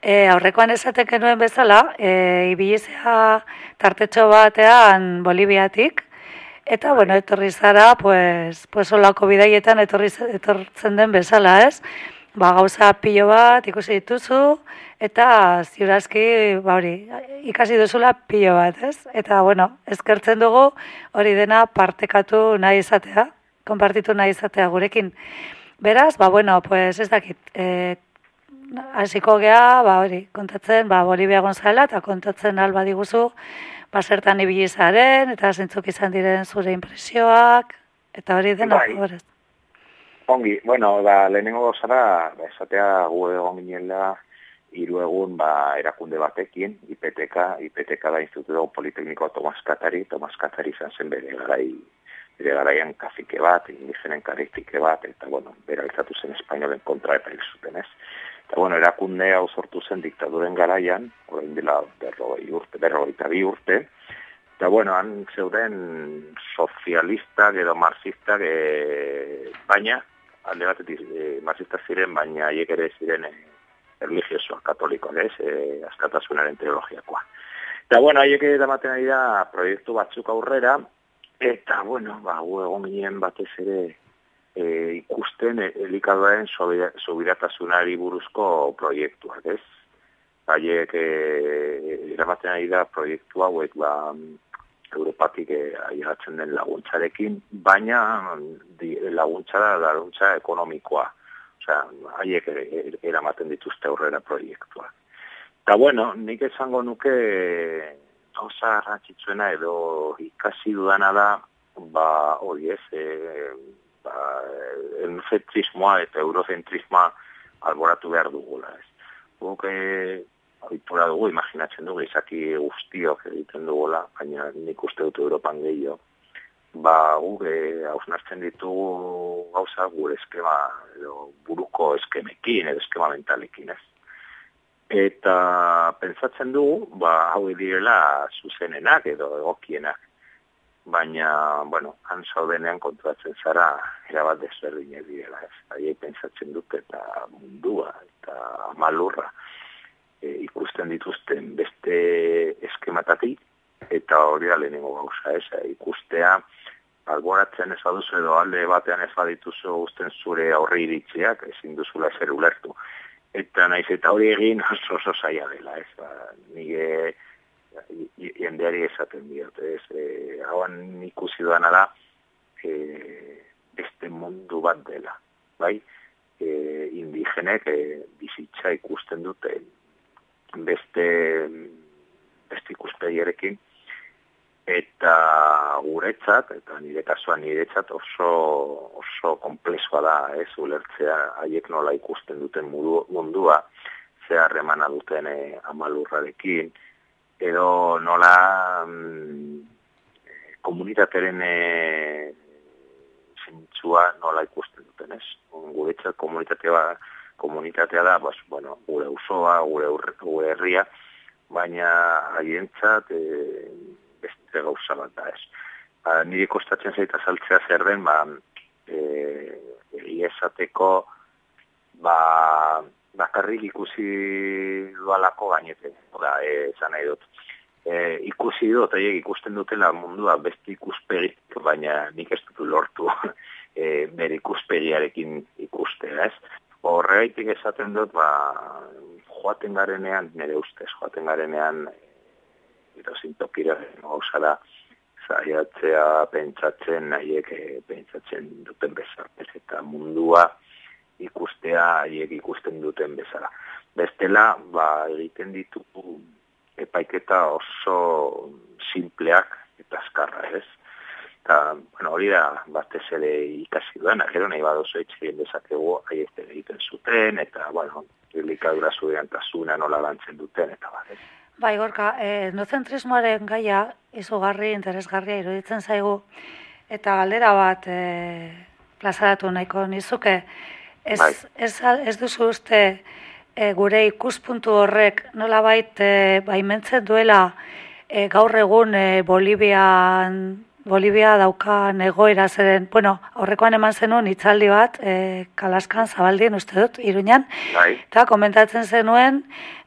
H: E, aurrekoan esaten genuen bezala, e, ibilizea tartetxo batean Boliviatik, eta, bueno, etorri zara, pues, pues olako bidaietan etorri, etortzen den bezala, ez? Ba, gauza pilo bat ikusi dituzu, eta ziurazki, ba hori, ikasi duzula pilo bat, ez? Eta, bueno, eskertzen dugu hori dena partekatu nahi izatea, konpartitu nahi izatea gurekin. Beraz, ba, bueno, pues ez dakit, e, hasiko gea, ba, hori, kontatzen, ba, Bolivia Gonzala, eta kontatzen alba diguzu, ba, zertan ibili zaren, eta zentzuk izan diren zure impresioak, eta hori dena,
G: Bai. Ongi, bueno, ba, lehenengo gozara, ba, esatea gu egon ginela hiru egun ba, erakunde batekin, IPTK, IPTK da Instituto Politekniko Tomas Katari, Tomas Katari izan zen bere garai, bere garaian kafike bat, indigenen karistike bat, eta bueno, beralizatu zen espainolen kontra eta zuten ez. Eta bueno, erakunde hau sortu zen diktaduren garaian, orain dela berrogei urte, berrogeita bi urte, eta bueno, han zeuden sozialistak edo marxistak, e, baina alde batetik e, marxistak ziren, baina haiek ere ziren e, religiosoa, katolikoak, ez, e, askatasunaren teologiakoa. Eta, bueno, haiek ere ari da proiektu batzuk aurrera, eta, bueno, ba, gu egon ginen batez ere e, ikusten e, elikaduen sobiratasunari buruzko proiektuak, ez? Haiek e, eramaten ari da proiektu hauek, ba, Europatik eh, den laguntzarekin, baina di, laguntza da laguntza ekonomikoa. Osea, haiek eramaten dituzte aurrera proiektua. Eta bueno, nik esango nuke osa ratxitzuena edo ikasi dudana da, ba, hori ez, e, ba, eurocentrismoa eta eurocentrismoa alboratu behar dugula. Ez. Guk, e, oitura dugu, imaginatzen dugu, izaki guztiok egiten dugula, baina nik uste dut Europan gehiago. Ba, gure hausnartzen ditugu gauza gure eskema, edo buruko eskemekin, edo eskema mentalekin, ez. Eta pentsatzen dugu, ba, hau direla zuzenenak edo egokienak. Baina, bueno, han zaudenean kontuatzen zara, erabat desberdinak direla, ez. Haiek pentsatzen dut eta mundua, eta malurra e, ikusten dituzten beste eskematatik, eta hori da lehenengo gauza, ez, ikustea, alboratzen ez baduzu edo alde batean ez badituzu usten zure aurre iritziak, ezin duzula zer ulertu. Eta naiz eta hori egin oso oso zaila dela, ez, ba, nire jendeari esaten diot, ez, e, hauan ikusi doan da, e, beste mundu bat dela, bai, e, indigenek e, bizitza ikusten dute beste beste ikuspegierekin eta guretzat eta nire kasuan niretzat oso oso komplexua da ez ulertzea haiek nola ikusten duten mundua ze harremana duten e, amalurrarekin edo nola mm, komunitateren e, zentzua nola ikusten duten ez. Guretzat komunitatea komunitatea da, bas, bueno, gure usoa, gure, gure herria, baina haientzat e, beste gauza bat da ez. Ba, niri kostatzen zaita saltzea zer den, ba, e, esateko, ba, bakarrik ikusi dualako gainete, da, e, zan nahi dut. E, ikusi dut, aiek ikusten dutela mundua beste ikusperik, baina nik ez dut lortu e, bere ikuspegiarekin ikustea, ez? Horregaitik esaten dut, ba, joaten garenean, nire ustez, joaten garenean, eta zintokira, gauza da, zaiatzea pentsatzen, nahiek eh, pentsatzen duten bezala, ez eta mundua ikustea, haiek ikusten duten bezala. Bestela, ba, egiten ditugu epaiketa oso simpleak eta azkarra, ez? eta, bueno, hori da, batez ere ikasi duena, gero nahi badozu etxerien dezakegu, aieste egiten zuten, eta, bueno, irlikadura zudean tasuna nola lantzen duten, eta bat, ez?
B: Bai, gorka, eh, nozentrismoaren gaia, izugarri, interesgarria iruditzen zaigu, eta galdera bat eh, plazaratu nahiko nizuke, ez, bai. ez, ez duzu uste eh, gure ikuspuntu horrek nola bait eh, baimentzen duela eh, gaur egun eh, Bolibian Bolivia dauka negoera zeren, bueno, aurrekoan eman zenuen itzaldi bat, e, kalaskan zabaldien uste dut, iruñan, bai. eta komentatzen zenuen,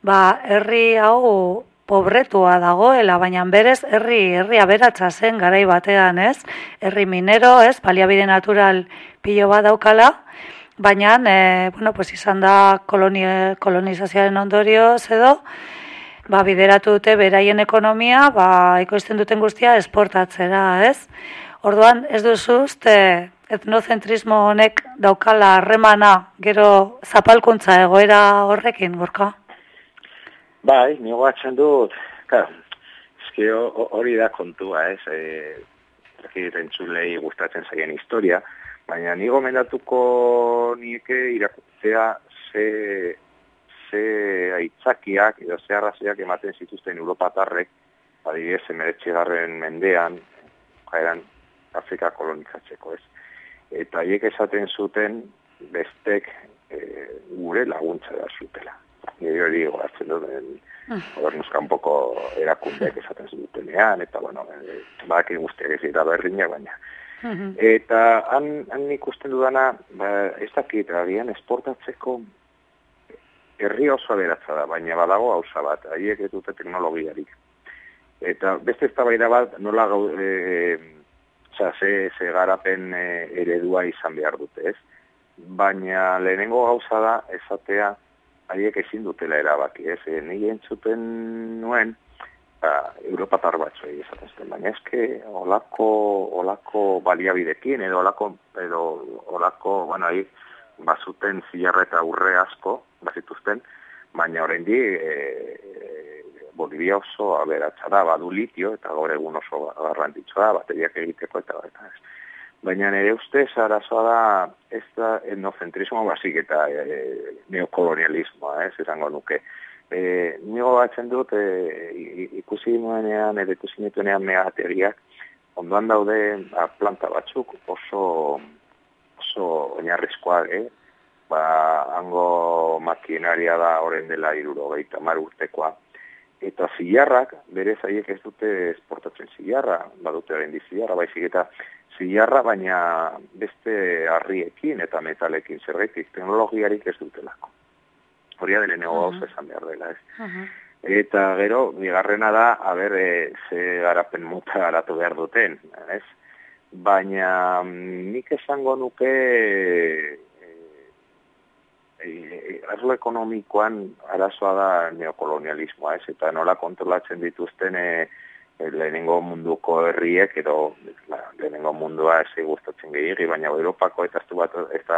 B: ba, herri hau pobretua dagoela, baina berez herri herri aberatsa zen garai batean, ez? Herri minero, ez? Baliabide natural pilo bat daukala, baina, e, bueno, pues izan da kolonizazioaren ondorioz edo, ba, bideratu dute beraien ekonomia, ba, ekoizten duten guztia esportatzera, ez? Orduan, ez duzu uste etnocentrismo honek daukala harremana gero zapalkuntza egoera horrekin, gorka?
G: Bai, nigo batzen dut, eski hori da kontua, ez? E, Rentzulei gustatzen zaien historia, baina nigo mendatuko nike irakutzea ze ze aitzakiak edo ze arrazoiak ematen zituzten Europatarrek, adibidez, emeretxigarren mendean, jaeran Afrika kolonizatzeko, ez? Eta hiek esaten zuten bestek e, gure laguntza da zutela. Nire hori goratzen duten, mm. poko erakundeak esaten zutenean, eta bueno, e, baki guztiak ez dira berriña, baina
B: Mhm.
G: Eta han, han ikusten dudana, ba, ez dakit, agian esportatzeko herri oso aberatza da, baina badago hauza bat, haiek ez dute teknologiarik. Eta beste eztabaida bat, nola gau, e, oza, ze, ze garapen e, eredua izan behar dute, ez? Baina lehenengo gauza da, esatea, haiek ezin dutela erabaki, ez? E, Ni entzuten nuen, ba, Europatar batzuei esatezten, baina eske olako, olako baliabidekin, edo olako, edo olako, bueno, ahi, bazuten zilarra eta urre asko, bazituzten, baina oraindi e, e, Bolivia oso aberatsa da, badu litio, eta gaur egun oso garrantzitsua, bateriak egiteko eta eta ez. Baina nire ustez arazoa da ez da etnocentrismo basik eta e, neokolonialismoa, ez, esango nuke. E, nigo batzen dut, e, ikusi nuenean, edo ikusi nituenean megateriak, ondoan daude ba, planta batzuk oso oso oinarrizkoa, eh? ba, hango makinaria da horren dela iruro mar urtekoa. Eta zilarrak, bere zaiek ez dute esportatzen zilarra, badute horrein zilarra, baizik eta zilarra, baina beste harriekin eta metalekin zergaitik, teknologiarik ez dutelako. Hori da lehenengo
B: Mhm.
G: gauza esan behar dela, ez?
B: Mhm.
G: Eta gero, bigarrena da, haber, e, ze garapen mota garatu behar duten, ez? Baina mm, nik esango nuke e, e, arlo ekonomikoan arazoa da neokolonialismoa, ez? Eta nola kontrolatzen dituzten e, lehenengo munduko herriek edo lehenengo mundua ez gustatzen gehiagi, baina Europako eta bat, eta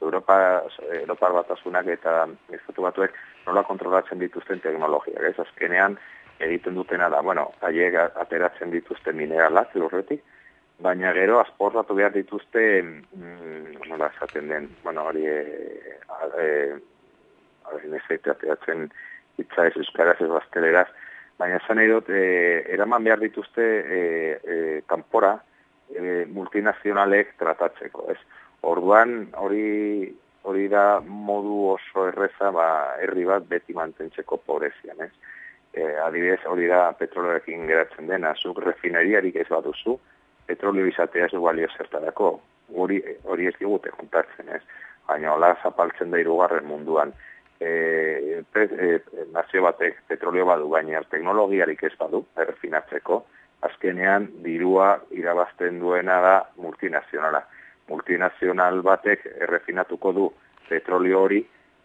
G: Europa, Europar batasunak eta estatu batuek nola kontrolatzen dituzten teknologiak, ez? Azkenean egiten dutena da, bueno, haiek ateratzen dituzten mineralak lurretik, baina gero asportatu behar dituzte, mm, nola esaten den, bueno, hori, e, e, e, ateratzen hitza ez euskaraz ez bazteleraz, baina esan nahi dut, e, eraman behar dituzte e, e, kanpora e, multinazionalek tratatzeko, ez? Orduan, hori hori da modu oso erreza ba, herri bat beti mantentzeko pobrezian, ez? E, adibidez, hori da petroloekin geratzen dena, zuk refineriarik ez baduzu, petrolio izatea ez du balio zertarako, hori, hori ez digute kontatzen, ez? Baina hola zapaltzen da irugarren munduan. E, pe, e, nazio batek petrolio badu, baina teknologiarik ez badu, errefinatzeko, azkenean dirua irabazten duena da multinazionala. Multinazional batek errefinatuko du petrolio hori,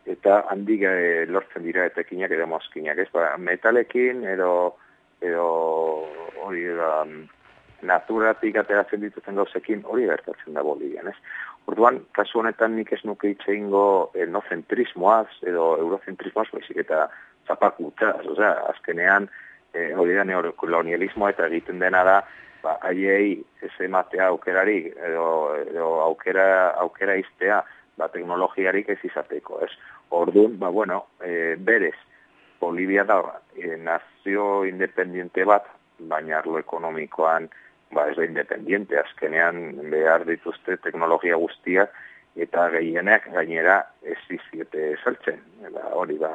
G: eta handik e, lortzen dira etekinak edo mozkinak, ez? Ba, metalekin edo, edo hori da, naturatik ateratzen dituzten gauzekin hori gertatzen da Bolivian, ez? Orduan, kasu honetan nik ez nuke hitz egingo etnocentrismoaz edo eurocentrismoaz, baizik eta zapakutaz, osea, azkenean e, hori da neokolonialismoa eta egiten dena da, ba, haiei ez ematea aukerarik edo, edo aukera, aukera iztea ba, teknologiarik ez izateko, ez? Orduan, ba, bueno, e, berez, Bolivia da e, nazio independiente bat, baina arlo ekonomikoan ba, ez da independiente, azkenean behar dituzte teknologia guztiak eta gehienek gainera ez iziete saltzen. Ba, hori da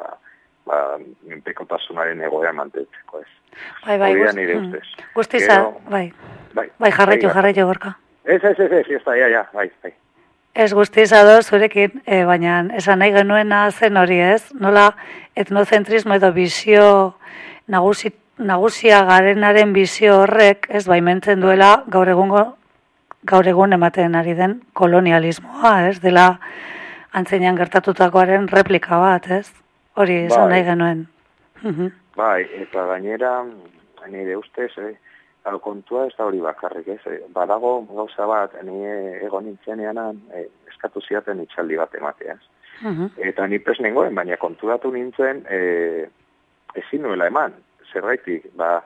G: ba, menpekotasunaren egoera mantetzeko ez.
B: Bai, bai,
G: Hori da nire
B: mm.
G: ustez.
B: Guztiza, bai.
G: Bai,
B: Bai, jarraitu,
G: bai,
B: jarraitu, gorka.
G: Ez, ez, ez, ez, ez, da, ja, ja, bai, bai.
B: Ez guztiz ados zurekin, e, baina esan nahi genuena zen hori ez, nola etnocentrismo edo bizio nagusi, nagusia garenaren bizio horrek, ez baimentzen duela gaur egungo gaur egun ematen ari den kolonialismoa, ez, dela antzenean gertatutakoaren replika bat, ez? Hori esan
G: Bai.
B: nahi genuen.
G: Bai, eta gainera, nire ustez, eh, hau kontua ez da hori bakarrik, ez? Eh, Badago gauza bat, ni egon nintzenean eh, eskatu ziaten itxaldi bat emateaz.
B: Mhm.
G: Eta ni pres nengoen, baina konturatu nintzen eh, ezin nuela eman. Zergaitik, ba,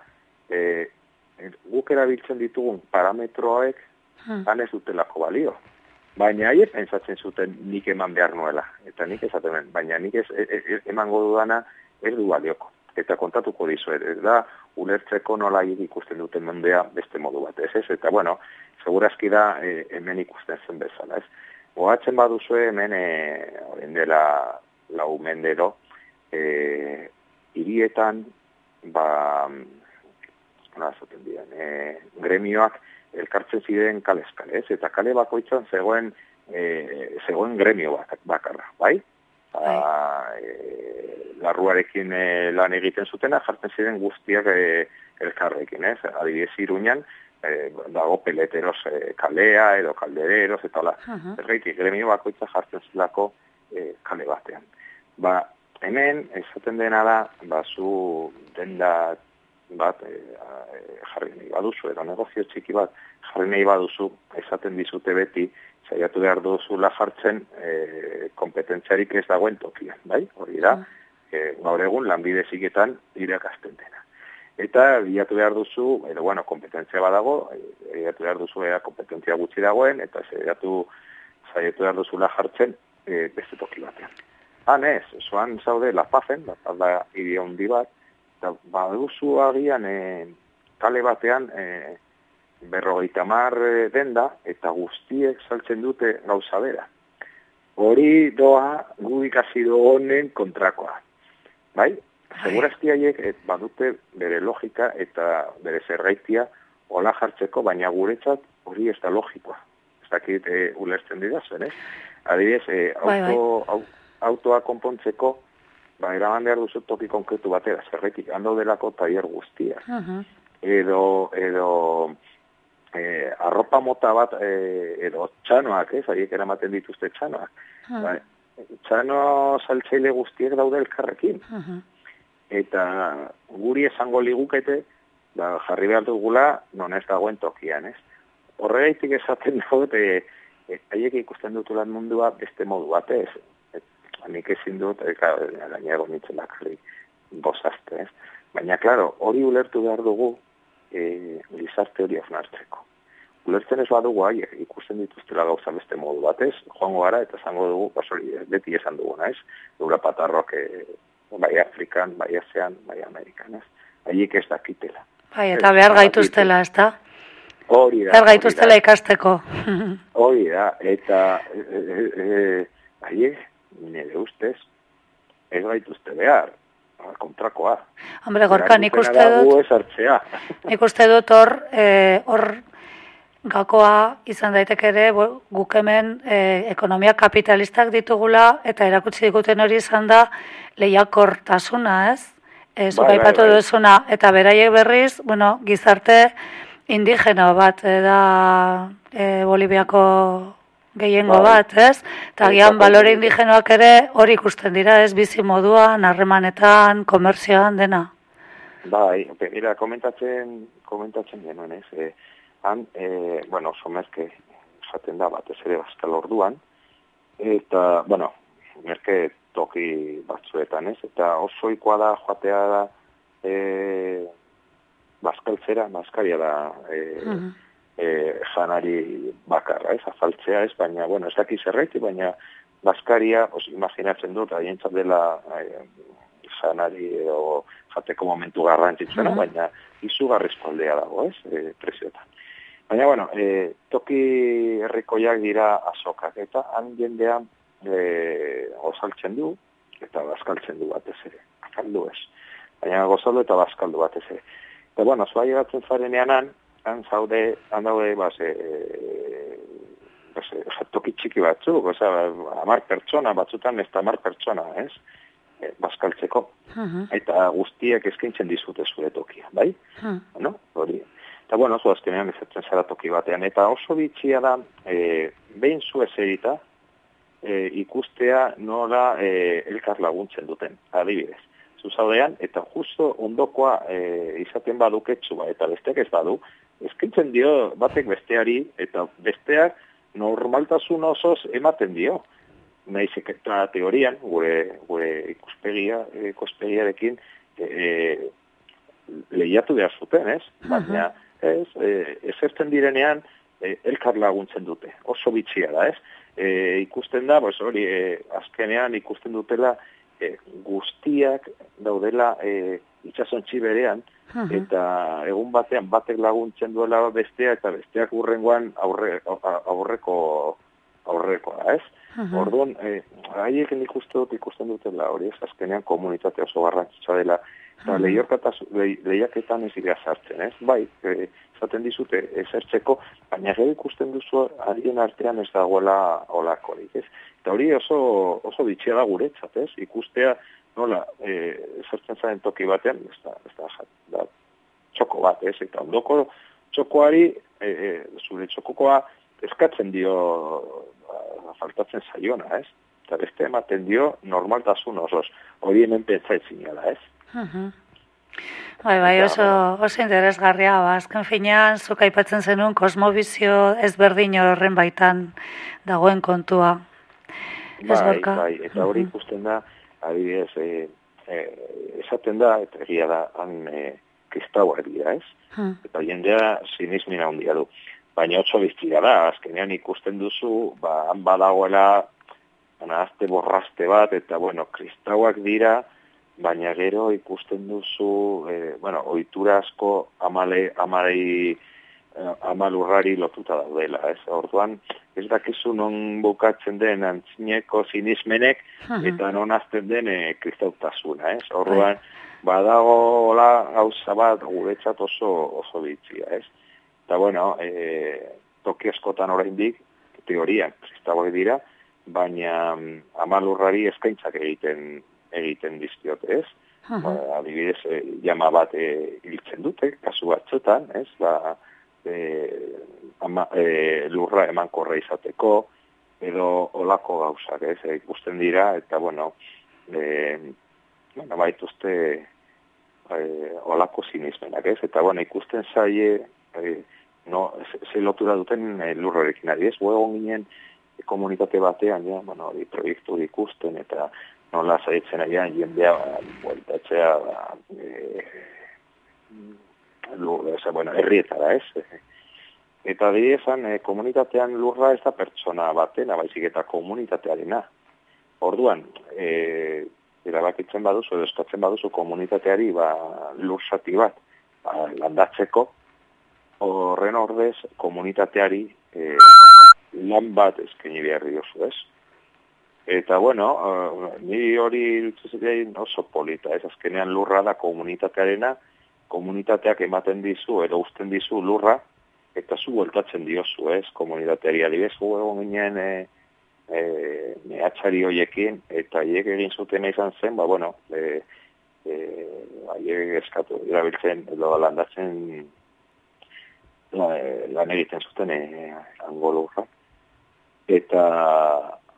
G: eh, guk erabiltzen ditugun parametroek han ez dutelako balio. Baina haiek pentsatzen zuten nik eman behar nuela. Eta nik esaten baina nik ez, e, e, emango dudana ez du balioko. Eta kontatuko dizuet, ez da, ulertzeko nola ikusten duten mendea beste modu bat, ez ez? Eta bueno, segurazki da e, hemen ikusten zen bezala, ez? Goatzen baduzue hemen, e, orain dela lau mendero, e, hirietan, ba, nola esaten diren, e, gremioak elkartzen ziren kalezkale, ez? Eta kale bakoitzan zegoen, e, zegoen gremio bakarra, bai? Ba, e, larruarekin e, lan egiten zutena, jartzen ziren guztiak e, elkarrekin, ez? Adibidez, iruñan, e, dago peleteros e, kalea, edo kaldereros, eta hola. Uh -huh. gremio bakoitza jartzen zilako e, kale batean. Ba, hemen, esaten dena da, ba, zu denda bat e, jarri nahi baduzu, edo negozio txiki bat jarri nahi baduzu, esaten dizute beti, saiatu behar duzula jartzen e, kompetentziarik ez dagoen tokian, bai? Hori da, e, gaur egun lanbide ziketan irakasten dena. Eta bilatu behar duzu, edo bueno, kompetentzia badago, bilatu behar duzu ea kompetentzia gutxi dagoen, eta saiatu, saiatu behar duzula jartzen e, beste toki batean. Han ez, zoan zaude la pazen, bat da hundi bat, eta baduzu agian e, kale batean e, berrogeita mar e, denda, eta guztiek saltzen dute gauza bera. Hori doa gu ikasi honen kontrakoa. Bai? Segurazki haiek badute bere logika eta bere zergaitia hola jartzeko, baina guretzat hori ez da logikoa. Ez dakit e, ulertzen dira zen, eh? Adibidez, e, auto, bai, bai. Autoa konpontzeko, ba, eraman behar duzu toki konkretu batera, zerretik, hando delako taier guztia. Uh Edo, edo, e, arropa mota bat, e, edo txanoak, ez, haiek eramaten dituzte txanoak. Uh ba, txano saltzeile guztiek daude elkarrekin. Uh Eta guri esango ligukete, ba, jarri behar dugula, non ez dagoen tokian, ez? Horregaitik esaten dut, e, haiek ikusten dut lan mundua beste modu batez. Et, nik ezin dut, eka, gaina egon nintzen bakarri, bozazte, ez? Baina, klaro, hori ulertu behar dugu, e, lizarte hori ofnartzeko. Ulertzen ez badugu haiek ikusten dituztela gauza beste modu batez, joango gara eta zango dugu, basori, beti esan dugu, naiz? Dura patarroak, e, bai Afrikan, bai Asean, bai Amerikan, ez? Haiek ez dakitela.
B: Bai, eta behar gaituztela, ez da?
G: Hori da.
B: Zer gaituztela ikasteko.
G: Hori da, eta e, e, e, nire ustez, ez gaituzte behar, kontrakoa.
B: Hombre, gorka, nik uste dut... Nik uste dut hor, hor gakoa izan daitek ere, guk hemen e, ekonomia kapitalistak ditugula, eta erakutsi diguten hori izan da lehiakortasuna, ez? Ez, bai, bai, bai. duzuna, eta beraiek berriz, bueno, gizarte indigeno bat eh, da e, Boliviako gehiengo bai. bat, ez? Eta bai, gian balore indigenoak ere hori ikusten dira, ez? Bizi moduan, harremanetan, komerzioan, dena.
G: Bai, mira, komentatzen, komentatzen genuen, ez? E, han, e, bueno, somerke jaten da bat, ez ere bazkal orduan, eta, bueno, merke toki batzuetan, ez? Eta oso ikoa da, joatea da, e, bazkaltzera, bazkaria da e, e, janari bakarra, ez, afaltzea ez, baina, bueno, ez daki zerreiti, baina bazkaria, os, imaginatzen dut, aientzat dela e, janari edo jateko momentu garrantzitsena, baina izugarrizko aldea dago, ez, e, presioetan. Baina, bueno, e, toki herrikoiak dira azokak, eta han jendean e, osaltzen du, eta bazkaltzen du batez ere, azaldu ez. Baina gozaldu eta bazkaldu batez ere. Eta, bueno, zua llegatzen zarenean han, han zaude, han daude, ba, ze, ba, ze, toki txiki batzuk, oza, amar pertsona, batzutan ez da amar pertsona, ez? E, bazkaltzeko. Eta guztiek eskaintzen dizute zure tokia, bai? Uh No? Hori. Eta, bueno, zu azkenean ezatzen zara toki batean. Eta oso bitxia da, e, behin zu ezerita, e, ikustea nola e, elkar laguntzen duten, adibidez zuzaudean, eta justo ondokoa e, izaten baduketsu ba, eta besteak ez badu, eskintzen dio batek besteari, eta besteak normaltasun osoz ematen dio. Naiz eta teorian, gure, gure ikuspegia, ikuspegiarekin, e, e, lehiatu behar zuten, ez? Baina, ez, e, ezertzen direnean, e, elkar laguntzen dute. Oso bitxia da, ez? E, ikusten da, pues, hori, e, azkenean ikusten dutela, e, guztiak daudela e, itxasontxi berean, eta egun batean batek laguntzen duela bestea, eta besteak urrengoan aurre, aurreko aurrekoa, ez? Orduan, e, haiek nik uste dut ikusten dutela hori, ez? Azkenean komunitate oso garrantzitsua dela, eta lehiaketan ez dira sartzen, ez? Bai, e, zaten dizute ezertzeko, baina gero ikusten duzu harien artean ez dagoela olakorik, ez? Eta hori oso, oso bitxia da guretzat, ez? Ikustea, nola, e, ezertzen zaren toki batean, ez da, ez da, da, txoko bat, ez? Eta ondoko txokoari, e, e, zure txokokoa, eskatzen dio ba, faltatzen zaiona, ez? Eta beste ematen dio normaltasun osoz. Hori hemen pentsaitzin ez?
B: Uh Bai, bai, oso, oso interesgarria, ba, azken finean, zuk aipatzen zenun, kosmobizio ezberdin horren baitan dagoen kontua.
G: Bai, bai, eta hori ikusten da, adibidez, e, e, esaten da, eta egia da, han e, kristaua dira, ez? Hmm. Eta jendea sinismina handia du. Baina otso biztia da, azkenean ikusten duzu, ba, han badagoela, azte borraste bat, eta, bueno, kristauak dira, baina gero ikusten duzu, e, bueno, oitura asko amale, amalei, eh, amalurrari lotuta daudela, ez? Orduan, ez dakizu non bukatzen den antzineko sinismenek, eta non azten den e, kristautasuna, ez? Orduan, badago hola gauza bat guretzat oso, oso bitzia, ez? Eta, bueno, e, toki askotan oraindik teoria, kristauak dira, baina mm, amalurrari eskaintzak egiten egiten dizkiot, ez? Ba, adibidez, e, jama bat e, hiltzen dute, kasu batzutan, ez? Ba, e, ama, e, lurra eman izateko, edo olako gauzak, ez? E, ikusten dira, eta, bueno, e, bueno baituzte e, olako sinismenak, ez? Eta, bueno, ikusten zaie, e, no, ze lotura duten e, lurrorekin, ez? Buego ginen, komunitate batean, ja, bueno, proiektu ikusten, eta nola zaitzen agian jendea bueltatzea e, eza, bueno, errietara, ez? Eta di esan, e, komunitatean lurra ez da pertsona batena, baizik eta komunitatearena. Orduan, e, erabakitzen baduzu, edo eskatzen baduzu komunitateari ba, lursati bat ba, landatzeko, horren ordez komunitateari e, lan bat eskeni behar diozu, ez? Eta, bueno, uh, ni hori oso polita, ez azkenean lurra da komunitatearena, komunitateak ematen dizu, edo usten dizu lurra, eta zu voltatzen diozu, ez, komunitateari adibez, gu egon ginen e, e, mehatxari hoiekin, eta hiek egin zuten izan zen, ba, bueno, e, e, haiek eskatu, irabiltzen, edo landatzen lan egiten zuten e, angolurra. Eta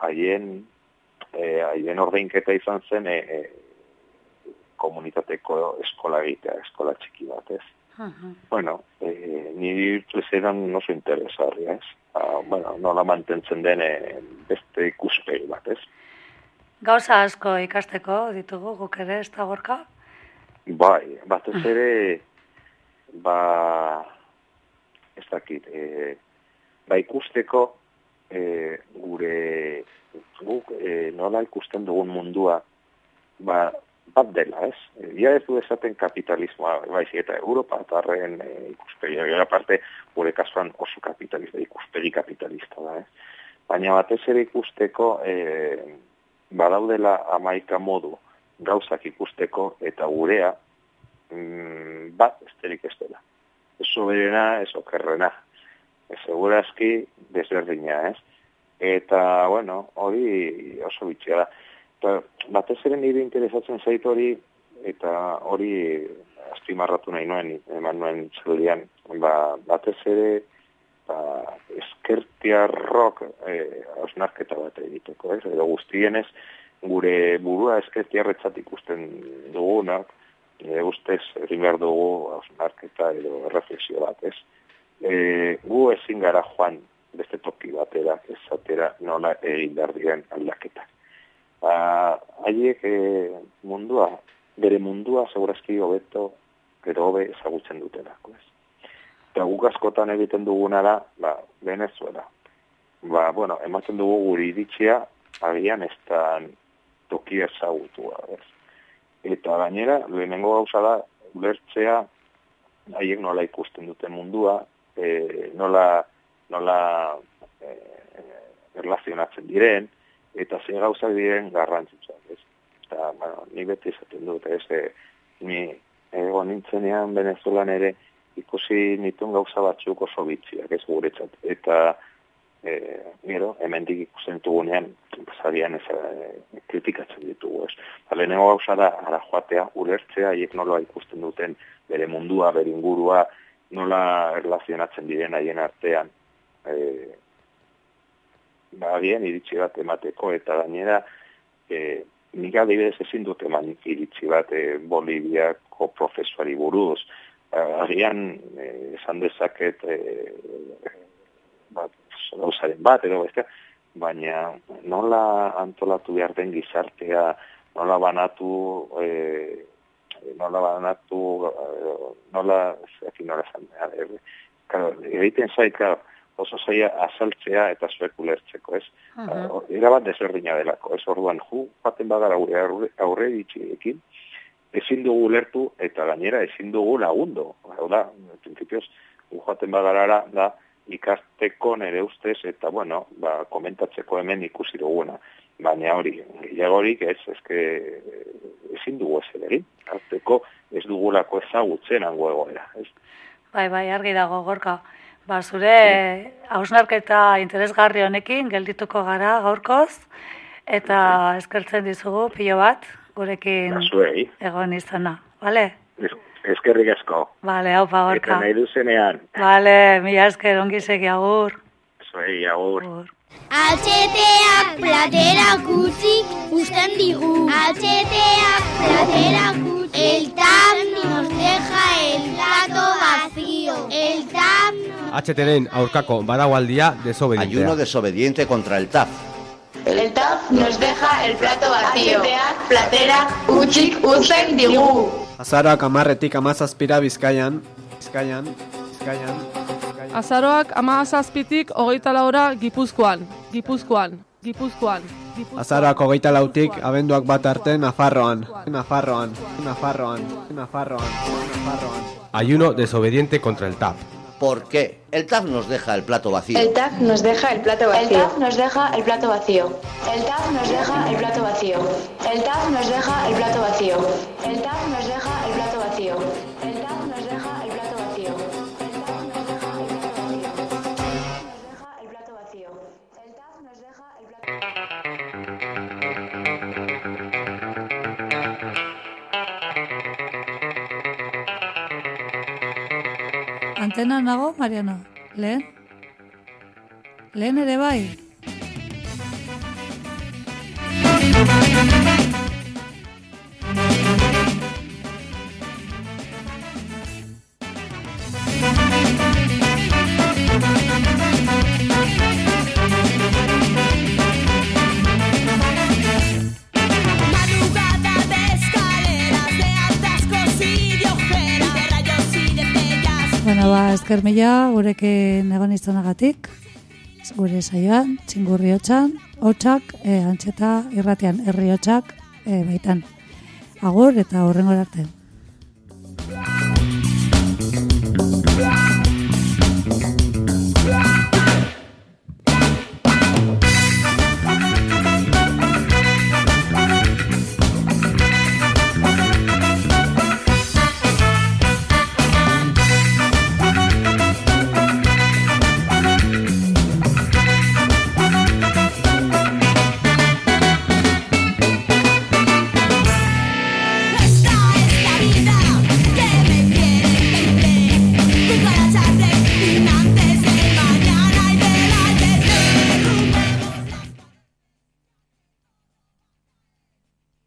G: haien eh, haien ordeinketa izan zen e, e, komunitateko eskola egitea, eskola txiki bat, ez? Bueno, e, ni dirtu edan oso interesarri, ez? Ah, bueno, nola mantentzen den beste ikuspegi bat, ez?
B: Gauza asko ikasteko ditugu guk ere ez da gorka?
G: Bai, bat ez ere, ba, ez dakit, e, ba ikusteko e, gure guk e, nola ikusten dugun mundua ba, bat dela, ez? Ia ez du esaten kapitalismoa, baizik eta Europa atarren e, ikuspegi, gara parte, gure kasuan oso kapitalista, ikuspegi kapitalista da, ez? Baina batez ere ikusteko e, badaudela amaika modu gauzak ikusteko eta gurea mm, bat esterik ez dela. Ez soberena, ez okerrena. Ez segurazki desberdina, ez? Eta, bueno, hori oso bitxia da. Eta, batez ere nire interesatzen zaitu hori, eta hori astimarratu nahi nuen, eman nuen txaldian, ba, batez ere, ba, eskertiarrok e, osnarketa bat egiteko, ez? Edo guztienez, gure burua eskertiarretzat ikusten dugunak, e, ustez, egin behar dugu osnarketa edo reflexio bat, ez? E, gu ezin gara joan beste toki batera, ezatera nola egin behar diren aldaketak. Ba, haiek e, mundua, bere mundua segurazki hobeto, gero hobe ezagutzen dutenako ez. Eta guk askotan egiten duguna da, ba, Venezuela. Ba, bueno, ematen dugu guri iritsia, agian ez da toki ezagutua, ez. Eta gainera, lehenengo gauza da, ulertzea, haiek nola ikusten duten mundua, e, nola nola eh, erlazionatzen diren, eta ze gauzak diren garrantzitsuak, ez? Eta, bueno, ni beti esaten dut, ez, e, ni ego nintzenean Venezuelan ere, ikusi nituen gauza batzuk oso bitziak, ez guretzat. Eta, e, gero, hemendik ikusten dugunean, pasadian ez e, kritikatzen ditugu, ez. Ba, lehenengo gauza da, ara joatea, ulertzea, haiek nola ikusten duten bere mundua, bere ingurua, nola erlazionatzen diren haien artean. E, ba, bien, iritsi bat emateko, eta gainera, e, nik adibidez ezin dut eman iritsi bat e, Boliviako profesuari buruz. Agian, e, esan dezaket, e, bat, gauzaren bat, edo, ezka, baina nola antolatu behar den gizartea, nola banatu, e, nola banatu, e, nola, ez nola esan, egiten zaika, oso zaia azaltzea eta zuek ulertzeko, ez? Uh -huh. Era bat desberdina delako, ez orduan, ju, baten badara gure aurre, aurre ezin dugu ulertu eta gainera ezin dugu lagundo. Hau da, principios, ju, baten badara da, ikasteko nere ustez, eta bueno, ba, komentatzeko hemen ikusi duguna. Baina hori, gehiagorik ez, ezke ezin dugu ez egin. Arteko ez dugulako ezagutzen hango egoera, ez?
B: Bai, bai, argi dago, gorka. Ba, zure hausnarketa interesgarri honekin geldituko gara gaurkoz eta eskertzen dizugu pilo bat gurekin
G: Basuei.
B: egon izana, bale?
G: Eskerrik asko.
B: Bale, hau pagorka.
G: Eta nahi duzenean.
B: Bale, mila esker ongi segi agur.
G: Zuei, agur.
I: Atxeteak platera kutzik usten digu. Atxeteak platera kutzik. El TAM nos deja el plato vacío. El TAM
J: HTren aurkako badagoaldia desobedientea.
K: Ayuno desobediente contra el TAF.
L: El TAF nos deja el plato vacío. HTak platera utzik utzen digu.
J: Azaroak amarretik amazazpira bizkaian. Bizkaian. Bizkaian.
M: Azaroak amazazpitik hogeita laura gipuzkoan. Gipuzkoan. Gipuzkoan.
J: Azaroak hogeita lautik abenduak bat arte Nafarroan. Nafarroan. Nafarroan. Nafarroan. Nafarroan. Ayuno desobediente contra el TAP.
K: ¿Por qué? El TAF nos deja el plato vacío.
L: El TAF nos deja el plato vacío. El TAF nos deja el plato vacío. El TAF nos deja el plato vacío. El TAF nos deja el plato vacío. El TAF nos
B: Antena nago, Mariano? Lehen? Lehen ere bai? Esker mila gurekin egon izanagatik, gure saioan, txingurri hotxan, hotxak, e, antxeta irratian herri hotxak e, baitan. Agur eta horrengor arte.